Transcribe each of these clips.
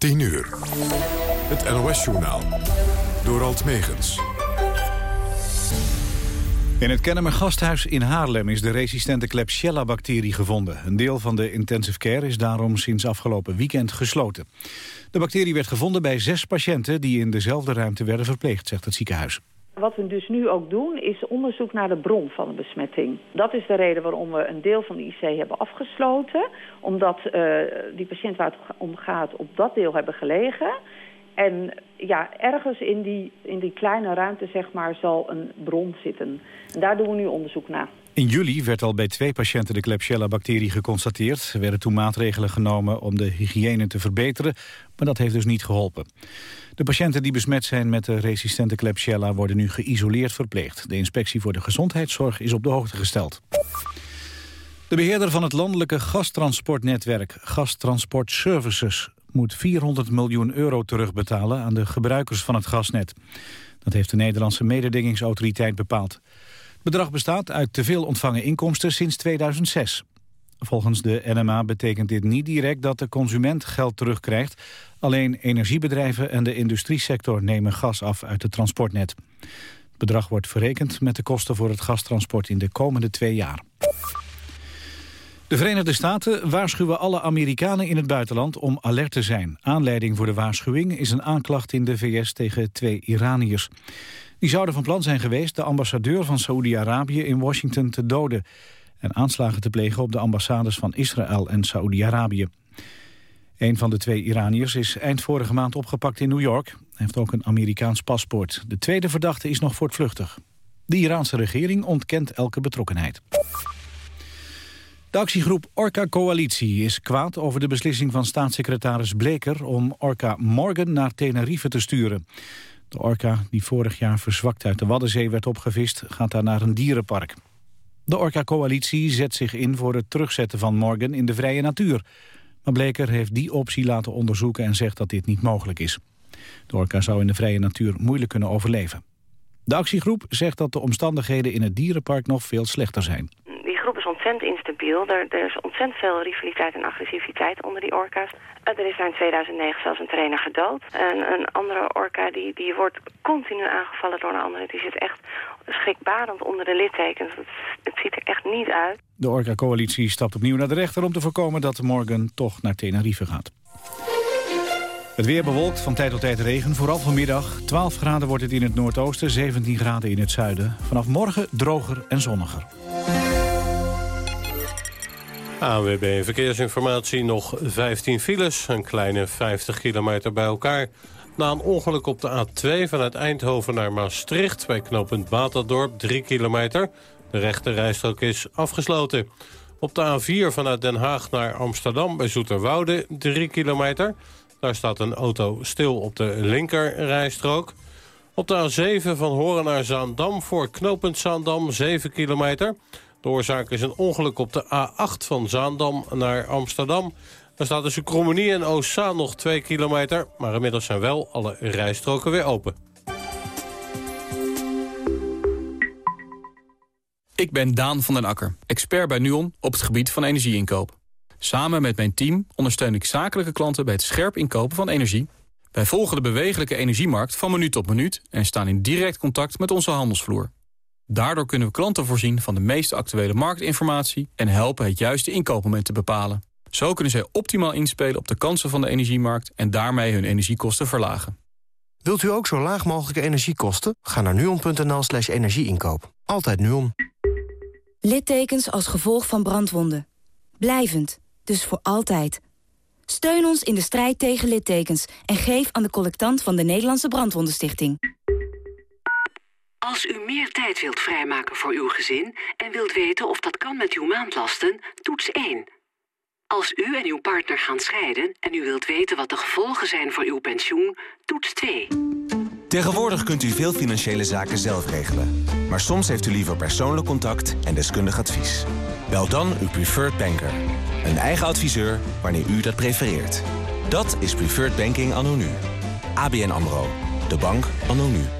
10 uur. Het NOS-journaal. Door Alt Megens. In het Kennemer Gasthuis in Haarlem is de resistente Klebsiella-bacterie gevonden. Een deel van de intensive care is daarom sinds afgelopen weekend gesloten. De bacterie werd gevonden bij zes patiënten die in dezelfde ruimte werden verpleegd, zegt het ziekenhuis. Wat we dus nu ook doen is onderzoek naar de bron van de besmetting. Dat is de reden waarom we een deel van de IC hebben afgesloten. Omdat uh, die patiënt waar het om gaat op dat deel hebben gelegen. En ja, ergens in die, in die kleine ruimte zeg maar, zal een bron zitten. En daar doen we nu onderzoek naar. In juli werd al bij twee patiënten de Klebsiella-bacterie geconstateerd. Er werden toen maatregelen genomen om de hygiëne te verbeteren, maar dat heeft dus niet geholpen. De patiënten die besmet zijn met de resistente Klebsiella worden nu geïsoleerd verpleegd. De inspectie voor de gezondheidszorg is op de hoogte gesteld. De beheerder van het landelijke gastransportnetwerk, Gastransport Services, moet 400 miljoen euro terugbetalen aan de gebruikers van het gasnet. Dat heeft de Nederlandse mededingingsautoriteit bepaald. Het bedrag bestaat uit te veel ontvangen inkomsten sinds 2006. Volgens de NMA betekent dit niet direct dat de consument geld terugkrijgt. Alleen energiebedrijven en de industriesector nemen gas af uit het transportnet. Het bedrag wordt verrekend met de kosten voor het gastransport in de komende twee jaar. De Verenigde Staten waarschuwen alle Amerikanen in het buitenland om alert te zijn. Aanleiding voor de waarschuwing is een aanklacht in de VS tegen twee Iraniërs. Die zouden van plan zijn geweest de ambassadeur van Saoedi-Arabië in Washington te doden... en aanslagen te plegen op de ambassades van Israël en Saoedi-Arabië. Een van de twee Iraniërs is eind vorige maand opgepakt in New York. Hij heeft ook een Amerikaans paspoort. De tweede verdachte is nog voortvluchtig. De Iraanse regering ontkent elke betrokkenheid. De actiegroep Orca Coalitie is kwaad over de beslissing van staatssecretaris Bleker om Orca Morgan naar Tenerife te sturen. De orka, die vorig jaar verzwakt uit de Waddenzee werd opgevist, gaat daar naar een dierenpark. De Orca-coalitie zet zich in voor het terugzetten van Morgan in de vrije natuur. Maar Bleker heeft die optie laten onderzoeken en zegt dat dit niet mogelijk is. De orka zou in de vrije natuur moeilijk kunnen overleven. De actiegroep zegt dat de omstandigheden in het dierenpark nog veel slechter zijn ontzettend instabiel. Er, er, is ontzettend veel rivaliteit en agressiviteit onder die orka's. Eh, er is daar in 2009 zelfs een trainer gedood. En een andere orka die, die wordt continu aangevallen door een andere. Die zit echt schrikbarend onder de littekens. Het, het ziet er echt niet uit. De orka-coalitie stapt opnieuw naar de rechter om te voorkomen dat morgen toch naar Tenerife gaat. Het weer bewolkt, van tijd tot tijd regen, vooral vanmiddag. 12 graden wordt het in het noordoosten, 17 graden in het zuiden. Vanaf morgen droger en zonniger. ANWB Verkeersinformatie, nog 15 files, een kleine 50 kilometer bij elkaar. Na een ongeluk op de A2 vanuit Eindhoven naar Maastricht... bij knooppunt Baterdorp, 3 kilometer. De rechte rijstrook is afgesloten. Op de A4 vanuit Den Haag naar Amsterdam bij Zoeterwoude, 3 kilometer. Daar staat een auto stil op de linker rijstrook. Op de A7 van Horen naar Zaandam voor knooppunt Zaandam, 7 kilometer... De oorzaak is een ongeluk op de A8 van Zaandam naar Amsterdam. Er staat tussen Krommenie en Oostzaan nog 2 kilometer... maar inmiddels zijn wel alle rijstroken weer open. Ik ben Daan van den Akker, expert bij NUON op het gebied van energieinkoop. Samen met mijn team ondersteun ik zakelijke klanten bij het scherp inkopen van energie. Wij volgen de bewegelijke energiemarkt van minuut tot minuut... en staan in direct contact met onze handelsvloer. Daardoor kunnen we klanten voorzien van de meest actuele marktinformatie... en helpen het juiste inkoopmoment te bepalen. Zo kunnen zij optimaal inspelen op de kansen van de energiemarkt... en daarmee hun energiekosten verlagen. Wilt u ook zo laag mogelijke energiekosten? Ga naar nuon.nl slash energieinkoop. Altijd Nuon. Littekens als gevolg van brandwonden. Blijvend, dus voor altijd. Steun ons in de strijd tegen littekens... en geef aan de collectant van de Nederlandse Brandwondenstichting. Als u meer tijd wilt vrijmaken voor uw gezin en wilt weten of dat kan met uw maandlasten, toets 1. Als u en uw partner gaan scheiden en u wilt weten wat de gevolgen zijn voor uw pensioen, toets 2. Tegenwoordig kunt u veel financiële zaken zelf regelen. Maar soms heeft u liever persoonlijk contact en deskundig advies. Bel dan uw preferred banker. Een eigen adviseur wanneer u dat prefereert. Dat is Preferred Banking anno nu. ABN AMRO. De bank anno nu.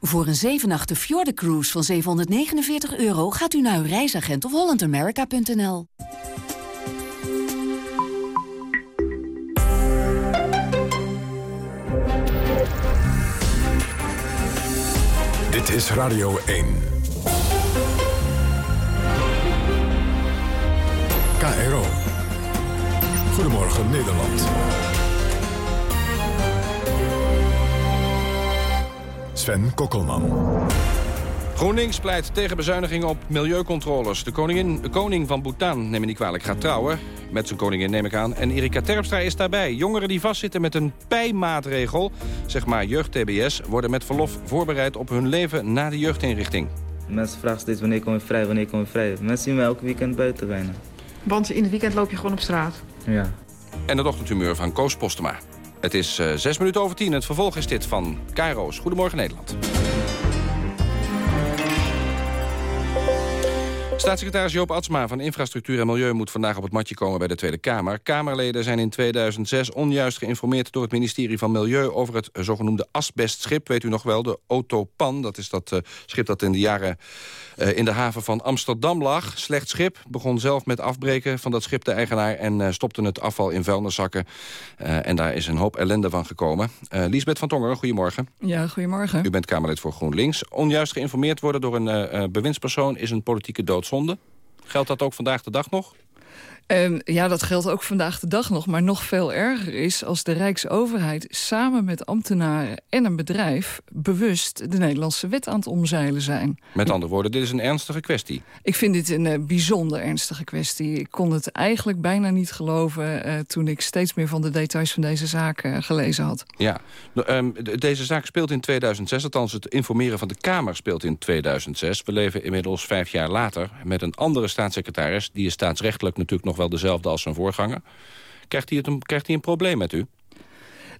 Voor een 7 nachten Cruise van 749 euro gaat u naar uw reisagent of hollandamerica.nl. Dit is Radio 1. KRO. Goedemorgen Nederland. Sven Kokkelman. GroenLinks pleit tegen bezuinigingen op milieucontroles. De, koningin, de koning van Bhutan, neem me niet kwalijk, gaat trouwen. Met zijn koningin neem ik aan. En Erika Terpstra is daarbij. Jongeren die vastzitten met een pijmaatregel, zeg maar jeugd-TBS... worden met verlof voorbereid op hun leven na de jeugdinrichting. Mensen vragen steeds wanneer kom je vrij, wanneer kom je vrij. Mensen zien mij elke weekend buiten bijna. Want in het weekend loop je gewoon op straat? Ja. En het ochtendhumeur van Koos Postema. Het is uh, zes minuten over tien. Het vervolg is dit van Kairo's. Goedemorgen Nederland. Staatssecretaris Joop Atsma van Infrastructuur en Milieu moet vandaag op het matje komen bij de Tweede Kamer. Kamerleden zijn in 2006 onjuist geïnformeerd door het ministerie van Milieu over het zogenoemde asbestschip. Weet u nog wel, de Autopan. Dat is dat uh, schip dat in de jaren uh, in de haven van Amsterdam lag. Slecht schip, begon zelf met afbreken van dat schip de eigenaar en uh, stopte het afval in vuilniszakken. en daar is een hoop ellende van gekomen. Liesbeth van Tongeren, goedemorgen. Ja, goedemorgen. U bent Kamerlid voor GroenLinks. Onjuist geïnformeerd worden door een bewindspersoon is een politieke Geldt dat ook vandaag de dag nog? Um, ja, dat geldt ook vandaag de dag nog. Maar nog veel erger is als de Rijksoverheid samen met ambtenaren en een bedrijf... bewust de Nederlandse wet aan het omzeilen zijn. Met andere woorden, dit is een ernstige kwestie. Ik vind dit een uh, bijzonder ernstige kwestie. Ik kon het eigenlijk bijna niet geloven... Uh, toen ik steeds meer van de details van deze zaak uh, gelezen had. Ja, um, deze zaak speelt in 2006. Althans, het informeren van de Kamer speelt in 2006. We leven inmiddels vijf jaar later met een andere staatssecretaris... die is staatsrechtelijk natuurlijk nog wel dezelfde als zijn voorganger. Krijgt hij, het een, krijgt hij een probleem met u?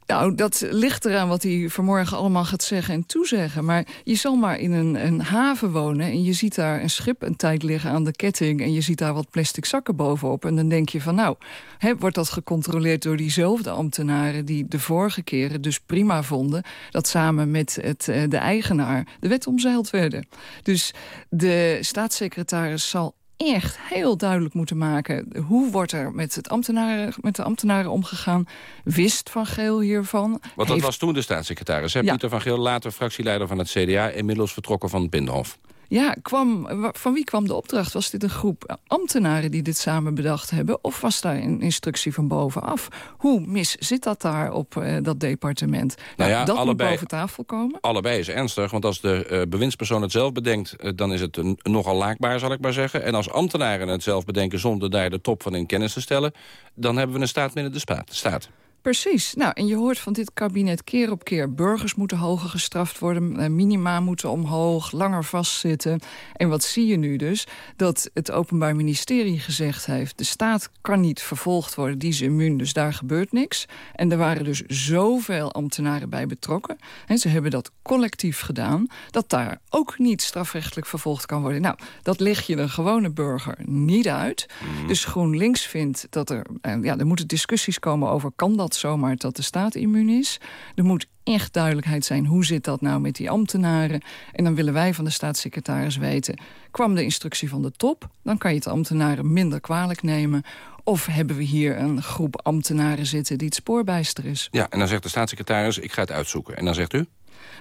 Nou, dat ligt eraan wat hij vanmorgen allemaal gaat zeggen en toezeggen. Maar je zal maar in een, een, haven wonen en je ziet daar een schip een tijd liggen aan de ketting... en je ziet daar wat plastic zakken bovenop. En dan denk je van nou, hè, wordt dat gecontroleerd door diezelfde ambtenaren... die de vorige keren dus prima vonden... dat samen met het, eh, de eigenaar de wet omzeild werden. Dus de staatssecretaris zal echt heel duidelijk moeten maken... hoe wordt er met, het ambtenaren, met de ambtenaren omgegaan? Wist Van Geel hiervan? Want dat was toen de staatssecretaris. Hè? Ja. Pieter Van Geel, later fractieleider van het CDA... inmiddels vertrokken van het Binnenhof. Ja, kwam, van wie kwam de opdracht? Was dit een groep ambtenaren die dit samen bedacht hebben? Of was daar een instructie van bovenaf? Hoe mis zit dat daar op uh, dat departement? Nou, nou ja, dat allebei, moet boven tafel komen? Allebei is ernstig, want als de uh, bewindspersoon het zelf bedenkt... Uh, dan is het een, nogal laakbaar, zal ik maar zeggen. En als ambtenaren het zelf bedenken zonder daar de top van in kennis te stellen... dan hebben we een staat binnen de staat. Precies. Nou, en je hoort van dit kabinet keer op keer... burgers moeten hoger gestraft worden, eh, minima moeten omhoog... langer vastzitten. En wat zie je nu dus? Dat het Openbaar Ministerie gezegd heeft... de staat kan niet vervolgd worden, die is immuun, dus daar gebeurt niks. En er waren dus zoveel ambtenaren bij betrokken. En ze hebben dat collectief gedaan... dat daar ook niet strafrechtelijk vervolgd kan worden. Nou, dat leg je de gewone burger niet uit. Mm. Dus GroenLinks vindt dat er... Eh, ja, er moeten discussies komen over... kan dat zomaar dat de staat immuun is. Er moet echt duidelijkheid zijn, hoe zit dat nou met die ambtenaren? En dan willen wij van de staatssecretaris weten... kwam de instructie van de top, dan kan je het ambtenaren minder kwalijk nemen... Of hebben we hier een groep ambtenaren zitten die het spoorbijster is? Ja, en dan zegt de staatssecretaris, ik ga het uitzoeken. En dan zegt u?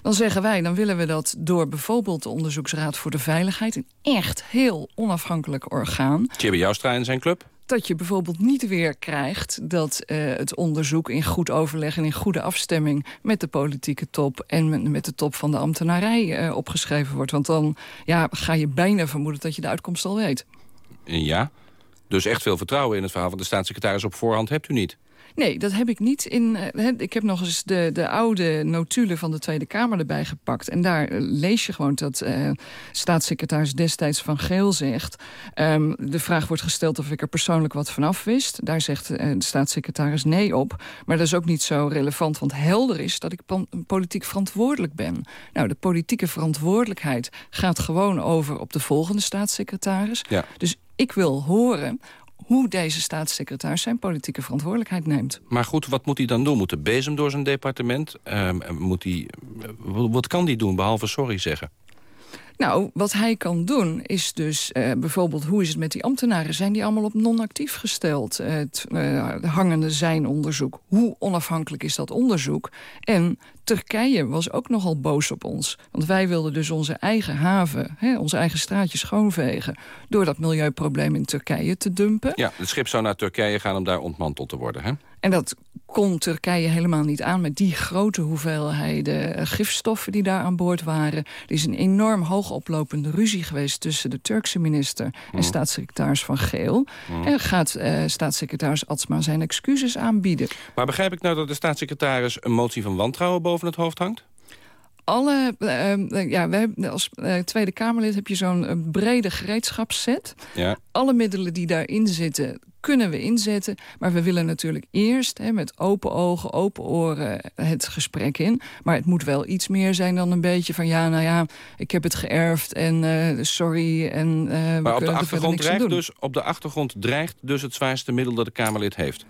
Dan zeggen wij, dan willen we dat door bijvoorbeeld de Onderzoeksraad voor de Veiligheid... een echt heel onafhankelijk orgaan... Thierry Joustra en zijn club? Dat je bijvoorbeeld niet weer krijgt dat uh, het onderzoek in goed overleg en in goede afstemming met de politieke top en met de top van de ambtenarij uh, opgeschreven wordt. Want dan ja, ga je bijna vermoeden dat je de uitkomst al weet. Ja, dus echt veel vertrouwen in het verhaal van de staatssecretaris op voorhand hebt u niet? Nee, dat heb ik niet. In, uh, ik heb nog eens de, de oude notulen van de Tweede Kamer erbij gepakt. En daar uh, lees je gewoon dat uh, staatssecretaris destijds Van Geel zegt... Um, de vraag wordt gesteld of ik er persoonlijk wat vanaf wist. Daar zegt de staatssecretaris nee op. Maar dat is ook niet zo relevant, want helder is dat ik politiek verantwoordelijk ben. Nou, de politieke verantwoordelijkheid gaat gewoon over op de volgende staatssecretaris. Ja. Dus ik wil horen hoe deze staatssecretaris zijn politieke verantwoordelijkheid neemt. Maar goed, wat moet hij dan doen? Moet de bezem door zijn departement? Uh, moet hij, wat kan hij doen, behalve sorry zeggen? Nou, wat hij kan doen is dus uh, bijvoorbeeld... hoe is het met die ambtenaren? Zijn die allemaal op non-actief gesteld? Het uh, hangende zijn onderzoek. Hoe onafhankelijk is dat onderzoek? En Turkije was ook nogal boos op ons. Want wij wilden dus onze eigen haven, hè, onze eigen straatje schoonvegen... door dat milieuprobleem in Turkije te dumpen. Ja, het schip zou naar Turkije gaan om daar ontmanteld te worden, hè? En dat kon Turkije helemaal niet aan met die grote hoeveelheden gifstoffen die daar aan boord waren. Er is een enorm hoogoplopende ruzie geweest tussen de Turkse minister en Mm. staatssecretaris Van Geel. En gaat uh, staatssecretaris Atsma zijn excuses aanbieden. Maar begrijp ik nou dat de staatssecretaris een motie van wantrouwen boven het hoofd hangt? Alle, uh, ja, we hebben, als uh, Tweede Kamerlid heb je zo'n uh, brede gereedschapsset. Ja. Alle middelen die daarin zitten, kunnen we inzetten. Maar we willen natuurlijk eerst hè, met open ogen, open oren het gesprek in. Maar het moet wel iets meer zijn dan een beetje van... ja, nou ja, ik heb het geërfd en uh, sorry. En, maar op de, achtergrond dreigt dus, op de achtergrond dreigt dus het zwaarste middel dat de Kamerlid heeft?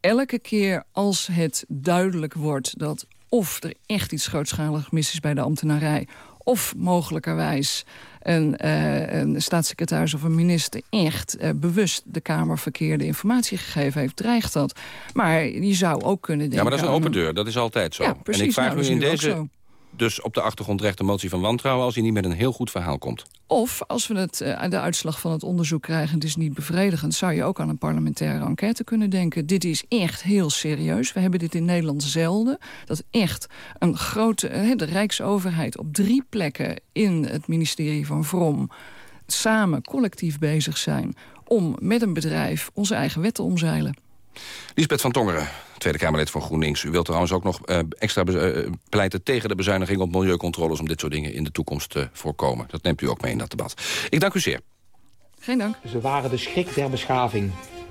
Elke keer als het duidelijk wordt dat of er echt iets grootschalig mis is bij de ambtenarij... of mogelijkerwijs een, uh, een staatssecretaris of een minister... echt uh, bewust de Kamer verkeerde informatie gegeven heeft, dreigt dat. Maar je zou ook kunnen denken... Ja, maar dat is een open deur, dat is altijd zo. Ja, precies, en ik vraag nou, u in nu deze dus op de achtergrond dreigt een motie van wantrouwen... als hij niet met een heel goed verhaal komt. Of als we het, uh, de uitslag van het onderzoek krijgen... het is niet bevredigend, zou je ook aan een parlementaire enquête kunnen denken. Dit is echt heel serieus. We hebben dit in Nederland zelden. Dat echt een grote... Uh, de Rijksoverheid op drie plekken in het ministerie van Vrom... samen collectief bezig zijn om met een bedrijf onze eigen wetten omzeilen. Lisbeth van Tongeren, Tweede Kamerlid van GroenLinks. U wilt trouwens ook nog uh, extra uh, pleiten tegen de bezuiniging op milieucontroles... om dit soort dingen in de toekomst te voorkomen. Dat neemt u ook mee in dat debat. Ik dank u zeer. Geen dank. Ze waren de schrik der beschaving.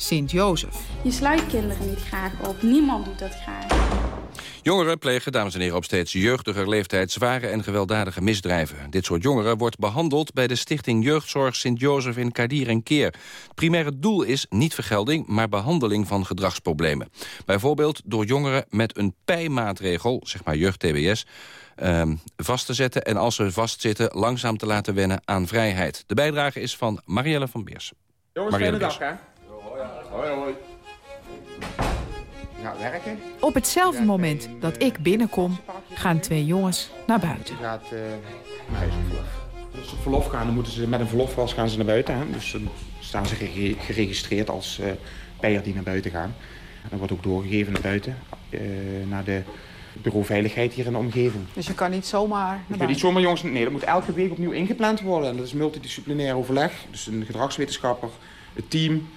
Sint-Jozef. Je sluit kinderen niet graag op. Niemand doet dat graag. Jongeren plegen, dames en heren, op steeds jeugdiger leeftijd... zware en gewelddadige misdrijven. Dit soort jongeren wordt behandeld bij de Stichting Jeugdzorg Sint-Jozef in Kadir en Keer. Het primaire doel is niet vergelding, maar behandeling van gedragsproblemen. Bijvoorbeeld door jongeren met een pijmaatregel, zeg maar jeugd-TBS... Um, vast te zetten en als ze vastzitten langzaam te laten wennen aan vrijheid. De bijdrage is van Marielle van Beers. Jongens, fijne dag, hè? Hoi, hoi. Nou, werken. Op hetzelfde moment dat ik binnenkom, gaan twee jongens naar buiten. Je gaat naar huis. Als ze verlof gaan, dan moeten ze met een verlofpas gaan ze naar buiten. Hè? Dus dan staan ze gere geregistreerd als uh, bijer die naar buiten gaan. En dat wordt ook doorgegeven naar buiten, uh, naar de bureau veiligheid hier in de omgeving. Dus je kan niet zomaar Je kunt niet zomaar jongens... Nee, dat moet elke week opnieuw ingepland worden. En dat is multidisciplinair overleg. Dus een gedragswetenschapper, het team...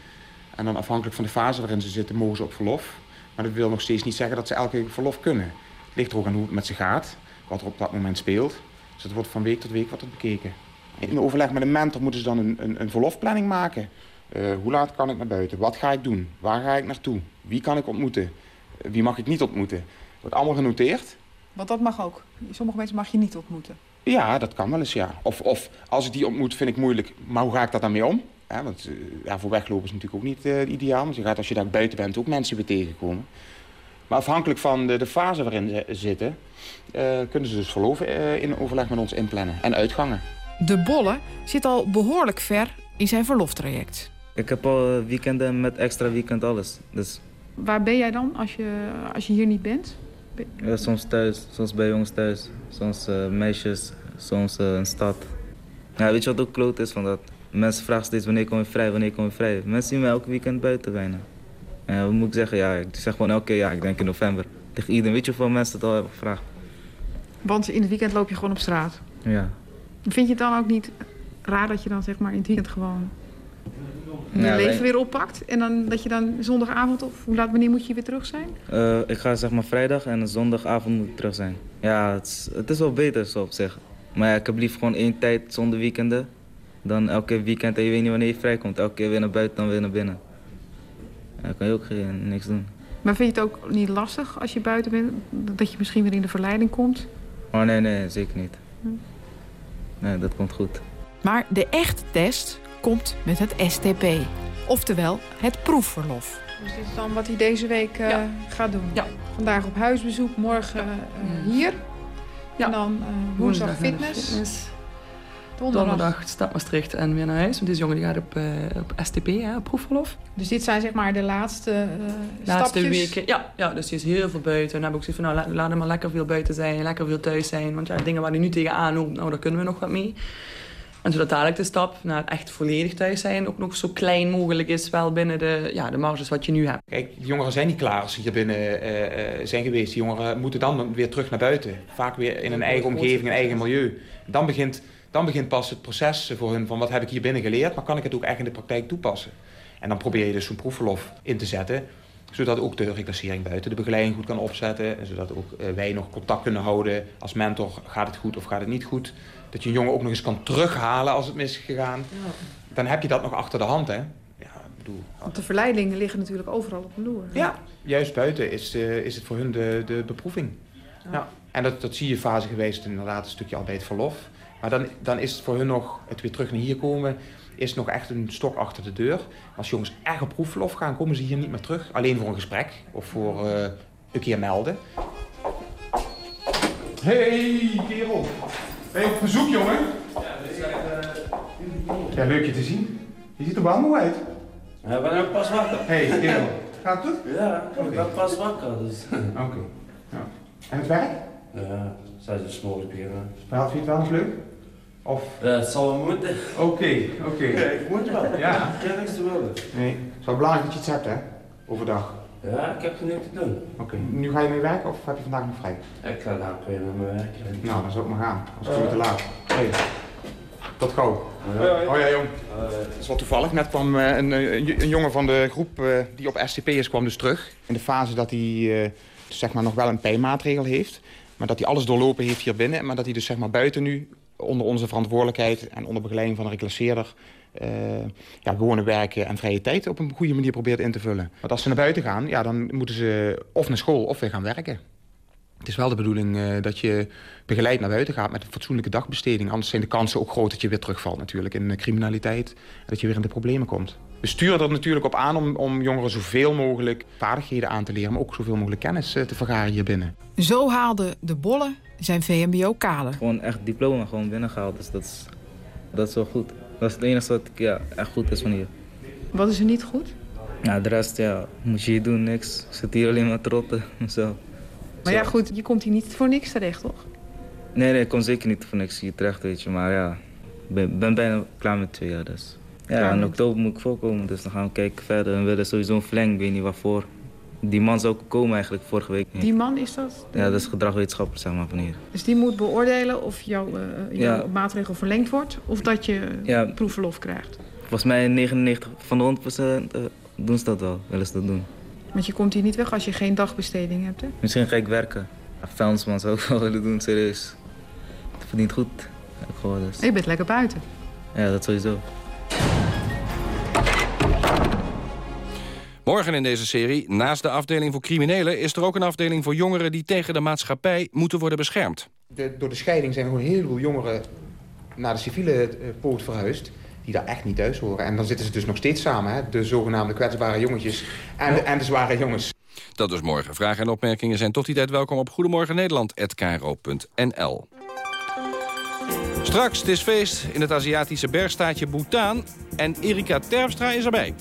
En dan afhankelijk van de fase waarin ze zitten, mogen ze op verlof. Maar dat wil nog steeds niet zeggen dat ze elke week verlof kunnen. Het ligt er ook aan hoe het met ze gaat, wat er op dat moment speelt. Dus het wordt van week tot week wat bekeken. In overleg met een mentor moeten ze dan een, een, een verlofplanning maken. Uh, hoe laat kan ik naar buiten? Wat ga ik doen? Waar ga ik naartoe? Wie kan ik ontmoeten? Uh, wie mag ik niet ontmoeten? Wordt allemaal genoteerd. Want dat mag ook. Sommige mensen mag je niet ontmoeten. Ja, dat kan wel eens, ja. Of, of als ik die ontmoet, vind ik moeilijk. Maar hoe ga ik daar dan mee om? Ja, want ja, voor weglopen is natuurlijk ook niet uh, ideaal. Want je gaat als je daar buiten bent ook mensen weer tegenkomen. Maar afhankelijk van de, de fase waarin ze zitten... Uh, kunnen ze dus verloven in overleg met ons inplannen. En uitgangen. De Bolle zit al behoorlijk ver in zijn verloftraject. Ik heb al weekenden met extra weekend alles. Dus... Waar ben jij dan als je, als je hier niet bent? Ja, soms thuis, soms bij jongens thuis. Soms uh, meisjes, soms uh, een stad. Ja, weet je wat ook kloot is van dat? Mensen vragen steeds wanneer kom je vrij, wanneer kom je vrij. Mensen zien mij elke weekend buiten bijna. En wat moet ik zeggen? Ja, ik zeg gewoon elke keer ja, ik denk in november. Tegen iedereen, weet je hoeveel mensen het al hebben gevraagd? Want in het weekend loop je gewoon op straat? Ja. Vind je het dan ook niet raar dat je dan zeg maar in het weekend gewoon je ja, leven weer oppakt? En dan dat je dan zondagavond of hoe laat, wanneer moet je weer terug zijn? Uh, ik ga zeg maar vrijdag en zondagavond moet ik terug zijn. Ja, het is, het is wel beter zo op zich. Maar ja, ik heb liever gewoon één tijd zonder weekenden. Dan elke weekend en je weet niet wanneer je vrijkomt. Elke keer weer naar buiten, dan weer naar binnen. Ja, dan kan je ook geen, niks doen. Maar vind je het ook niet lastig als je buiten bent? Dat je misschien weer in de verleiding komt? Oh nee, nee, zeker niet. Hm. Nee, dat komt goed. Maar de echte test komt met het STP. Oftewel het proefverlof. Dus dit is dan wat hij deze week uh, gaat doen? Ja. Vandaag op huisbezoek, morgen uh, hier. Ja. En dan uh, woensdag, woensdag fitness. fitness. Donderdag. Donderdag stad Maastricht en weer naar huis. Want deze jongen die gaat op, uh, op STP, hè, op proefverlof. Dus dit zijn zeg maar de laatste uh, Laatste stapjes. weken, ja, ja. Dus die is heel veel buiten. En dan heb ik zoiets van, nou, laat, hem maar lekker veel buiten zijn. Lekker veel thuis zijn. Want ja, dingen waar hij nu tegenaan loopt, nou, daar kunnen we nog wat mee. En zodat dadelijk de stap naar echt volledig thuis zijn ook nog zo klein mogelijk is, wel binnen de, ja, de marges wat je nu hebt. Kijk, de jongeren zijn niet klaar als ze hier binnen uh, zijn geweest. Die jongeren moeten dan weer terug naar buiten. Vaak weer in een eigen omgeving, een eigen milieu. Dan begint, dan begint pas het proces voor hun van wat heb ik hier binnen geleerd, maar kan ik het ook echt in de praktijk toepassen. En dan probeer je dus zo'n proefverlof in te zetten zodat ook de reclassering buiten de begeleiding goed kan opzetten. En zodat ook uh, wij nog contact kunnen houden als mentor. Gaat het goed of gaat het niet goed? Dat je een jongen ook nog eens kan terughalen als het mis is gegaan. Ja. Dan heb je dat nog achter de hand, hè? Ja, bedoel, Want de verleidingen liggen natuurlijk overal op de loer. Ja, juist buiten is, uh, is het voor hun de, de beproeving. Ja. ja. En dat, dat zie je fase geweest inderdaad een stukje al bij het verlof. Maar dan, dan is het voor hun nog het weer terug naar hier komen is nog echt een stok achter de deur. Als jongens echt op proefverlof gaan, komen ze hier niet meer terug. Alleen voor een gesprek of voor uh, een keer melden. Hey, kerel. Ben je op bezoek, jongen? Ja, zijn... Leuk je te zien. Je ziet er wel moe uit. Ja, ben ook pas wakker. Hey, kerel. Gaat het goed? Ja, ik ben pas wakker. Dus. Oké. Okay. Ja. En het werk? Ja, zij ze smoren beginnen. Verhaal je het wel eens leuk? Of? Ja, het zal wel moeten. Oké, oké. Okay. Ja, ik moet wel. Ja. Ik heb niks te willen. Nee. Het is wel belangrijk dat je het hebt, hè? Overdag. Ja, ik heb er niks te doen. Oké. Okay. Nu ga je mee werken of heb je vandaag nog vrij? Ik ga daar weer naar mijn werk. Nou, dan zou ik maar gaan. Als het uh. te laat. Hey. Tot gauw. Ja. Oh ja, jong. Uh. Dat is wel toevallig. Net kwam uh, een, een, jongen van de groep die op SCP is, kwam dus terug. In de fase dat hij zeg maar nog wel een pijnmaatregel heeft. Maar dat hij alles doorlopen heeft hier binnen. Maar dat hij dus zeg maar buiten nu onder onze verantwoordelijkheid en onder begeleiding van een reclasseerder... Uh, ja, gewone werken en vrije tijd op een goede manier probeert in te vullen. Want als ze naar buiten gaan, ja, dan moeten ze of naar school of weer gaan werken. Het is wel de bedoeling uh, dat je begeleid naar buiten gaat met een fatsoenlijke dagbesteding. Anders zijn de kansen ook groot dat je weer terugvalt natuurlijk in criminaliteit. En dat je weer in de problemen komt. We sturen er natuurlijk op aan om, om jongeren zoveel mogelijk vaardigheden aan te leren... maar ook zoveel mogelijk kennis uh, te vergaren hier binnen. Zo haalde de Bolle zijn VMBO-kader. Gewoon echt diploma gewoon binnengehaald, dus dat is, dat is wel goed. Dat is het enige wat ja, echt goed is van hier. Wat is er niet goed? Ja, de rest ja, moet je hier doen, niks. Ik zit hier alleen maar trotten. Zo. Maar ja, goed, je komt hier niet voor niks terecht, toch? Nee, nee, ik kom zeker niet voor niks hier terecht, weet je. Maar ja, ik ben, ben bijna klaar met twee jaar, dus. Ja, in oktober moet ik voorkomen, dus dan gaan we kijken verder. En we willen sowieso een verlenging, ik weet niet waarvoor. Die man zou komen eigenlijk vorige week. Die man is dat? Ja, dat is gedragwetenschapper, zeg maar, van hier. Dus die moet beoordelen of jouw, uh, jouw ja. maatregel verlengd wordt... of dat je ja. proefverlof krijgt? Volgens mij 99 van de 100% uh, doen ze dat wel, willen ze dat doen. Want je komt hier niet weg als je geen dagbesteding hebt, hè? Misschien ga ik werken. Vuilnisman zou ik wel willen doen, serieus. Het verdient goed. Gewoon, dus. Je bent lekker buiten. Ja, dat sowieso. Morgen in deze serie, naast de afdeling voor criminelen... is er ook een afdeling voor jongeren die tegen de maatschappij moeten worden beschermd. De, door de scheiding zijn er gewoon heel veel jongeren naar de civiele uh, poort verhuisd die daar echt niet thuis horen. En dan zitten ze dus nog steeds samen, hè? de zogenaamde kwetsbare jongetjes en de, en de zware jongens. Dat is morgen. Vragen en opmerkingen zijn tot die tijd welkom op Goedemorgen Nederland@kro.nl. Straks, het is feest in het Aziatische bergstaatje Bhutan en Erika Terpstra is erbij.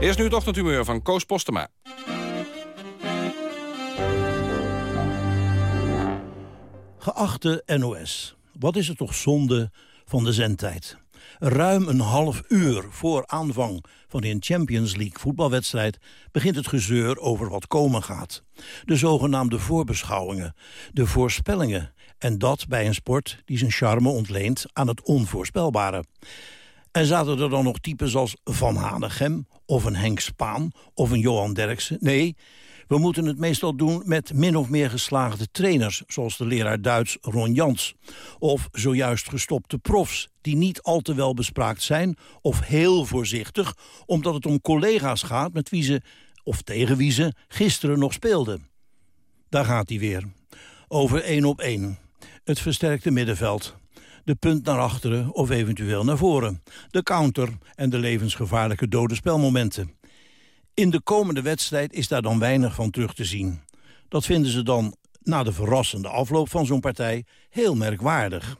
Eerst nu het ochtendhumeur van Koos Postema. Geachte NOS, wat is het toch zonde van de zendtijd? Ruim een half uur voor aanvang van een Champions League voetbalwedstrijd... begint het gezeur over wat komen gaat. De zogenaamde voorbeschouwingen, de voorspellingen... en dat bij een sport die zijn charme ontleent aan het onvoorspelbare. En zaten er dan nog types als Van Hanegem of een Henk Spaan of een Johan Derksen? Nee, we moeten het meestal doen met min of meer geslaagde trainers... zoals de leraar Duits Ron Jans. Of zojuist gestopte profs die niet al te wel bespraakt zijn... of heel voorzichtig, omdat het om collega's gaat... met wie ze, of tegen wie ze, gisteren nog speelden. Daar gaat hij weer. Over één op één. Het versterkte middenveld. De punt naar achteren of eventueel naar voren. De counter en de levensgevaarlijke dode spelmomenten. In de komende wedstrijd is daar dan weinig van terug te zien. Dat vinden ze dan, na de verrassende afloop van zo'n partij, heel merkwaardig.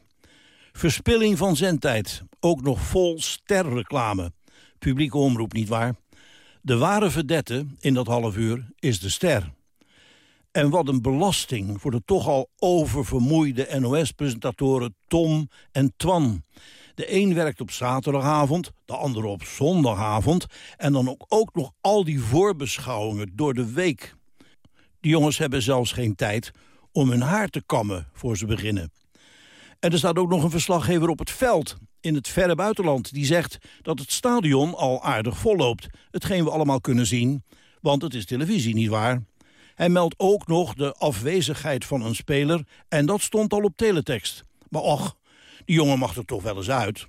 Verspilling van zendtijd, ook nog vol sterreclame. Publieke omroep, nietwaar? De ware verdette in dat half uur is de ster. En wat een belasting voor de toch al oververmoeide NOS-presentatoren Tom en Twan. De een werkt op zaterdagavond, de andere op zondagavond... en dan ook, ook nog al die voorbeschouwingen door de week. Die jongens hebben zelfs geen tijd om hun haar te kammen voor ze beginnen. En er staat ook nog een verslaggever op het veld in het verre buitenland... die zegt dat het stadion al aardig volloopt. Hetgeen we allemaal kunnen zien, want het is televisie, nietwaar? Hij meldt ook nog de afwezigheid van een speler... en dat stond al op teletext. Maar och, die jongen mag er toch wel eens uit.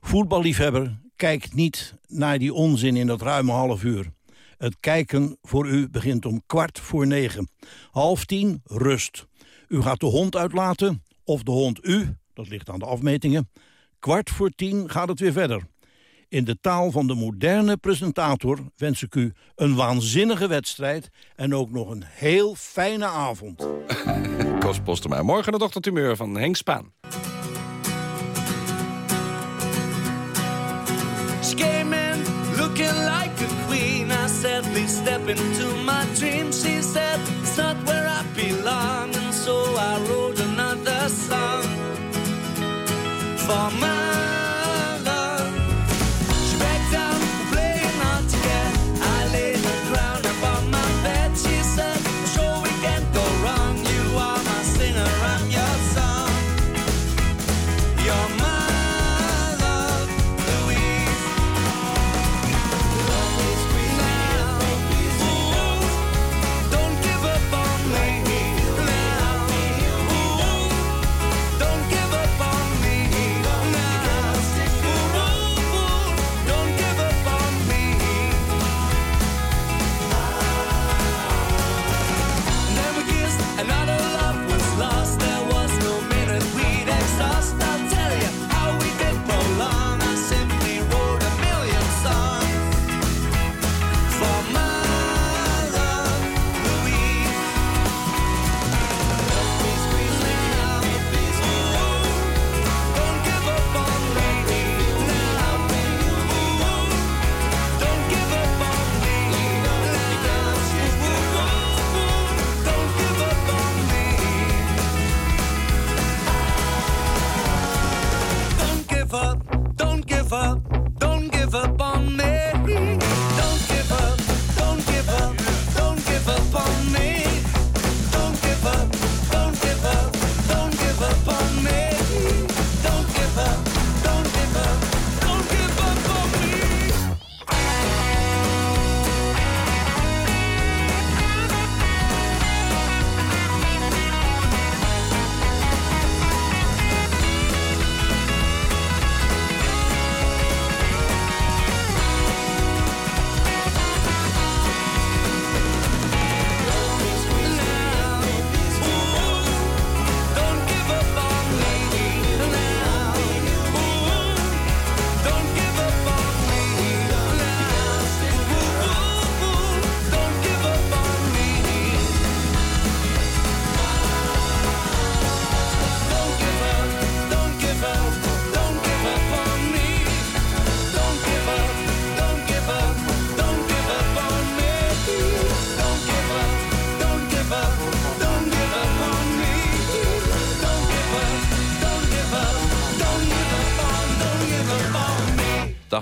Voetballiefhebber, kijkt niet naar die onzin in dat ruime half uur. Het kijken voor u begint om kwart voor negen. Half tien, rust. U gaat de hond uitlaten, of de hond u, dat ligt aan de afmetingen. Kwart voor tien gaat het weer verder. In de taal van de moderne presentator wens ik u een waanzinnige wedstrijd... en ook nog een heel fijne avond. Kost Postema. Morgen de dochtertumeur van Henk Spaan. She came in looking like a queen. I said, please step into my dream. She said, it's not where I belong. And so I wrote another song for my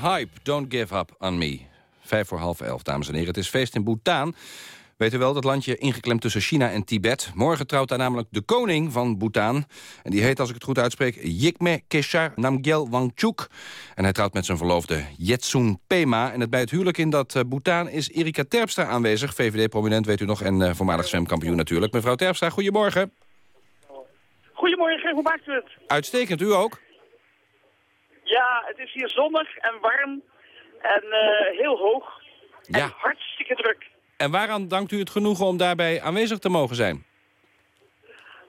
Hype, Don't Give Up On Me. Vijf voor half elf, dames en heren. Het is feest in Bhutan. Weet u wel, dat landje ingeklemd tussen China en Tibet. Morgen trouwt daar namelijk de koning van Bhutan. En die heet, als ik het goed uitspreek, Yikme Keshar Namgyel Wangchuk. En hij trouwt met zijn verloofde Jetsun Pema. En het bij het huwelijk in dat uh, Bhutan is Erika Terpstra aanwezig. VVD-prominent, weet u nog, en uh, voormalig zwemkampioen natuurlijk. Mevrouw Terpstra, goedemorgen. Goedemorgen, hoe maakt u het? Uitstekend, u ook? Ja, het is hier zonnig en warm en uh, heel hoog. Ja. En hartstikke druk. En waaraan dankt u het genoegen om daarbij aanwezig te mogen zijn?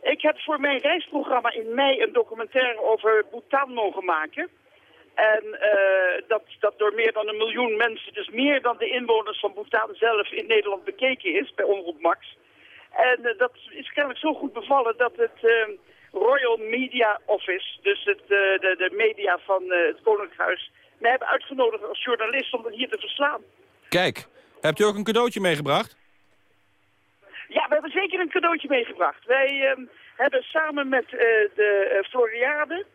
Ik heb voor mijn reisprogramma in mei een documentaire over Bhutan mogen maken. En uh, dat, dat door meer dan een miljoen mensen, dus meer dan de inwoners van Bhutan zelf in Nederland bekeken is, bij Omroep Max. En uh, dat is kennelijk zo goed bevallen dat het Royal Media Office, dus het, de, de media van het Koninkhuis, mij hebben uitgenodigd als journalist om dat hier te verslaan. Kijk, hebt u ook een cadeautje meegebracht? Ja, we hebben zeker een cadeautje meegebracht. Wij uh, hebben samen met uh, de Floriade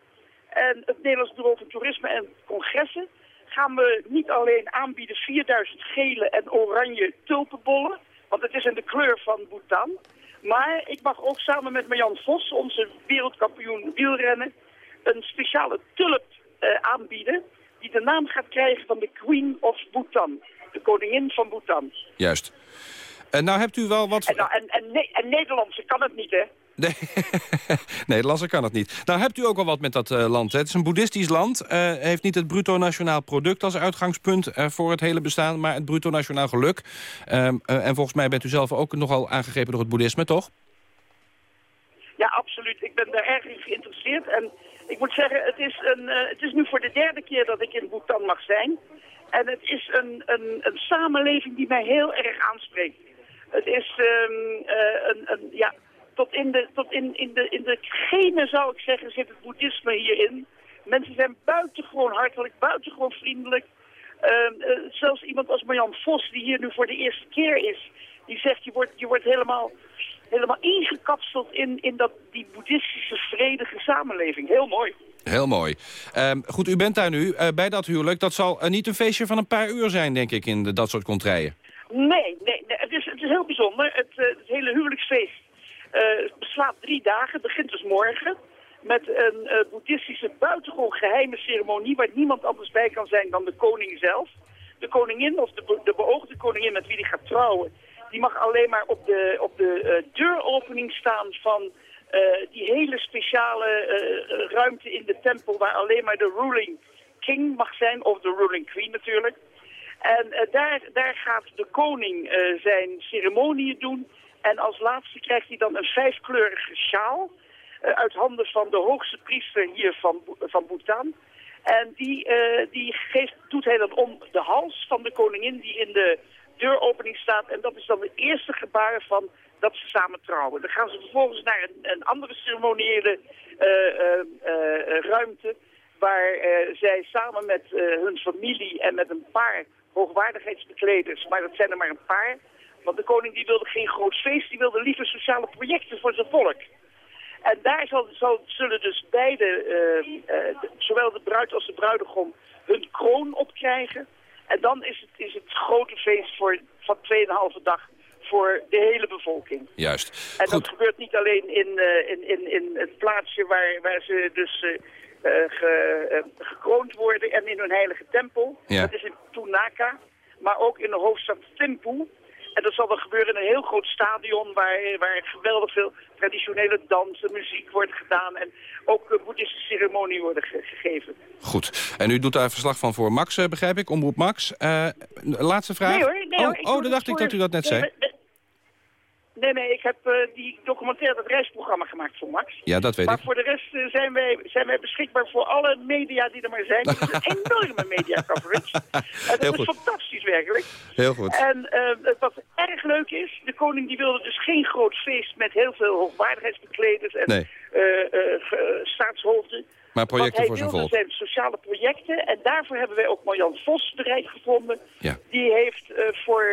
en het Nederlands Bureau van Toerisme en Congressen... gaan we niet alleen aanbieden 4000 gele en oranje tulpenbollen... want het is in de kleur van Bhutan... maar ik mag ook samen met Marjan Vos, onze wereldkampioen wielrennen... een speciale tulp aanbieden die de naam gaat krijgen van de Queen of Bhutan de koningin van Bhutan. Juist. En nou hebt u wel wat... En, nou, en, en, ne en Nederlandse kan het niet, hè? Nee, Nederlandse kan het niet. Nou hebt u ook wel wat met dat uh, land. Het is een boeddhistisch land. Uh, heeft niet het bruto nationaal product als uitgangspunt uh, voor het hele bestaan... maar het bruto nationaal geluk. en volgens mij bent u zelf ook nogal aangegrepen door het boeddhisme, toch? Ja, absoluut. Ik ben daar erg in geïnteresseerd. En ik moet zeggen, het is, een, het is nu voor de derde keer dat ik in Bhutan mag zijn... En het is een, een, een samenleving die mij heel erg aanspreekt. Het is uh, een, een, ja, tot in de, tot in, in de, in de genen zou ik zeggen zit het boeddhisme hierin. Mensen zijn buitengewoon hartelijk, buitengewoon vriendelijk. Uh, uh, zelfs iemand als Marjan Vos, die hier nu voor de eerste keer is, die zegt je wordt, je wordt helemaal, helemaal ingekapseld in, in dat, die boeddhistische vredige samenleving. Heel mooi. Heel mooi. Um, goed, u bent daar nu uh, bij dat huwelijk. Dat zal uh, niet een feestje van een paar uur zijn, denk ik, in de, dat soort contraien. Nee, nee, nee het, is, het is heel bijzonder. Het, het hele huwelijksfeest beslaat drie dagen. Het begint dus morgen. Met een boeddhistische buitengewoon geheime ceremonie... waar niemand anders bij kan zijn dan de koning zelf. De koningin, of de, de beoogde koningin met wie hij gaat trouwen... die mag alleen maar op de, op de deuropening staan van... Die hele speciale ruimte in de tempel waar alleen maar de ruling king mag zijn, of de ruling queen natuurlijk. En daar, daar gaat de koning zijn ceremonieën doen. En als laatste krijgt hij dan een vijfkleurige sjaal uit handen van de hoogste priester hier van, van Bhutan. En die, die geeft, doet hij dan om de hals van de koningin die in de deuropening staat. En dat is dan de eerste gebaar van dat ze samen trouwen. Dan gaan ze vervolgens naar een, een andere ceremoniële uh, ruimte... waar zij samen met hun familie en met een paar hoogwaardigheidsbekleders... maar dat zijn er maar een paar... want de koning die wilde geen groot feest, die wilde liever sociale projecten voor zijn volk... En daar zal, zal, zullen dus beide, zowel de bruid als de bruidegom, hun kroon opkrijgen. En dan is het, is het grote feest voor, van 2,5 dag voor de hele bevolking. Juist. En dat gebeurt niet alleen in, uh, in, in, in het plaatsje waar, waar ze dus ge, gekroond worden en in hun heilige tempel. Ja. Dat is in Tunaka, maar ook in de hoofdstad Thimphu. En dat zal dan gebeuren in een heel groot stadion waar, waar geweldig veel traditionele dansen, muziek wordt gedaan. En ook uh, boeddhistische ceremonie worden ge gegeven. Goed. En u doet daar verslag van voor Max, uh, begrijp ik, Omroep Max. Uh, laatste vraag. Nee hoor. Nee, oh, hoor. oh dan dacht ik dat u dat net zei. Nee, nee, nee, ik heb uh, die documentaire, dat reisprogramma gemaakt voor Max. Ja, dat weet maar ik. voor de rest uh, zijn, wij, zijn wij beschikbaar voor alle media die er maar zijn. Het is een enorme media coverage. en dat is fantastisch werkelijk. Heel goed. En uh, wat erg leuk is, de koning die wilde dus geen groot feest met heel veel hoogwaardigheidsbekleders en nee. staatshoofden. Maar projecten voor zijn volk. zijn sociale projecten. En daarvoor hebben wij ook Marjan Vos bereid gevonden. Ja. Die heeft voor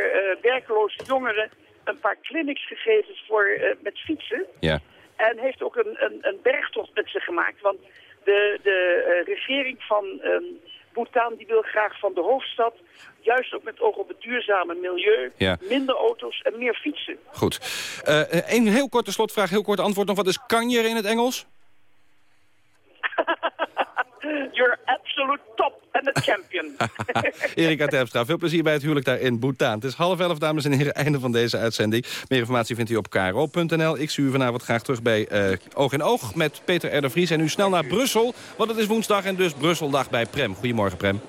werkloze jongeren een paar clinics gegeven voor, uh, met fietsen. Ja. En heeft ook een, een, een bergtocht met ze gemaakt. Want de, de regering van um, Bhutan die wil graag van de hoofdstad, juist ook met oog op het duurzame milieu, Ja. minder auto's en meer fietsen. Goed. Eh, een heel korte slotvraag, heel kort antwoord nog. Wat is kanjer in het Engels? You're absolute top en de champion. Erika Terpstra, veel plezier bij het huwelijk daar in Bhutan. Het is half elf, dames en heren, einde van deze uitzending. Meer informatie vindt u op kro.nl. Ik zie u vanavond graag terug bij eh, Oog in Oog met Peter de Vries. En nu snel naar Brussel, want het is woensdag en dus Brusseldag bij Prem. Goedemorgen, Prem.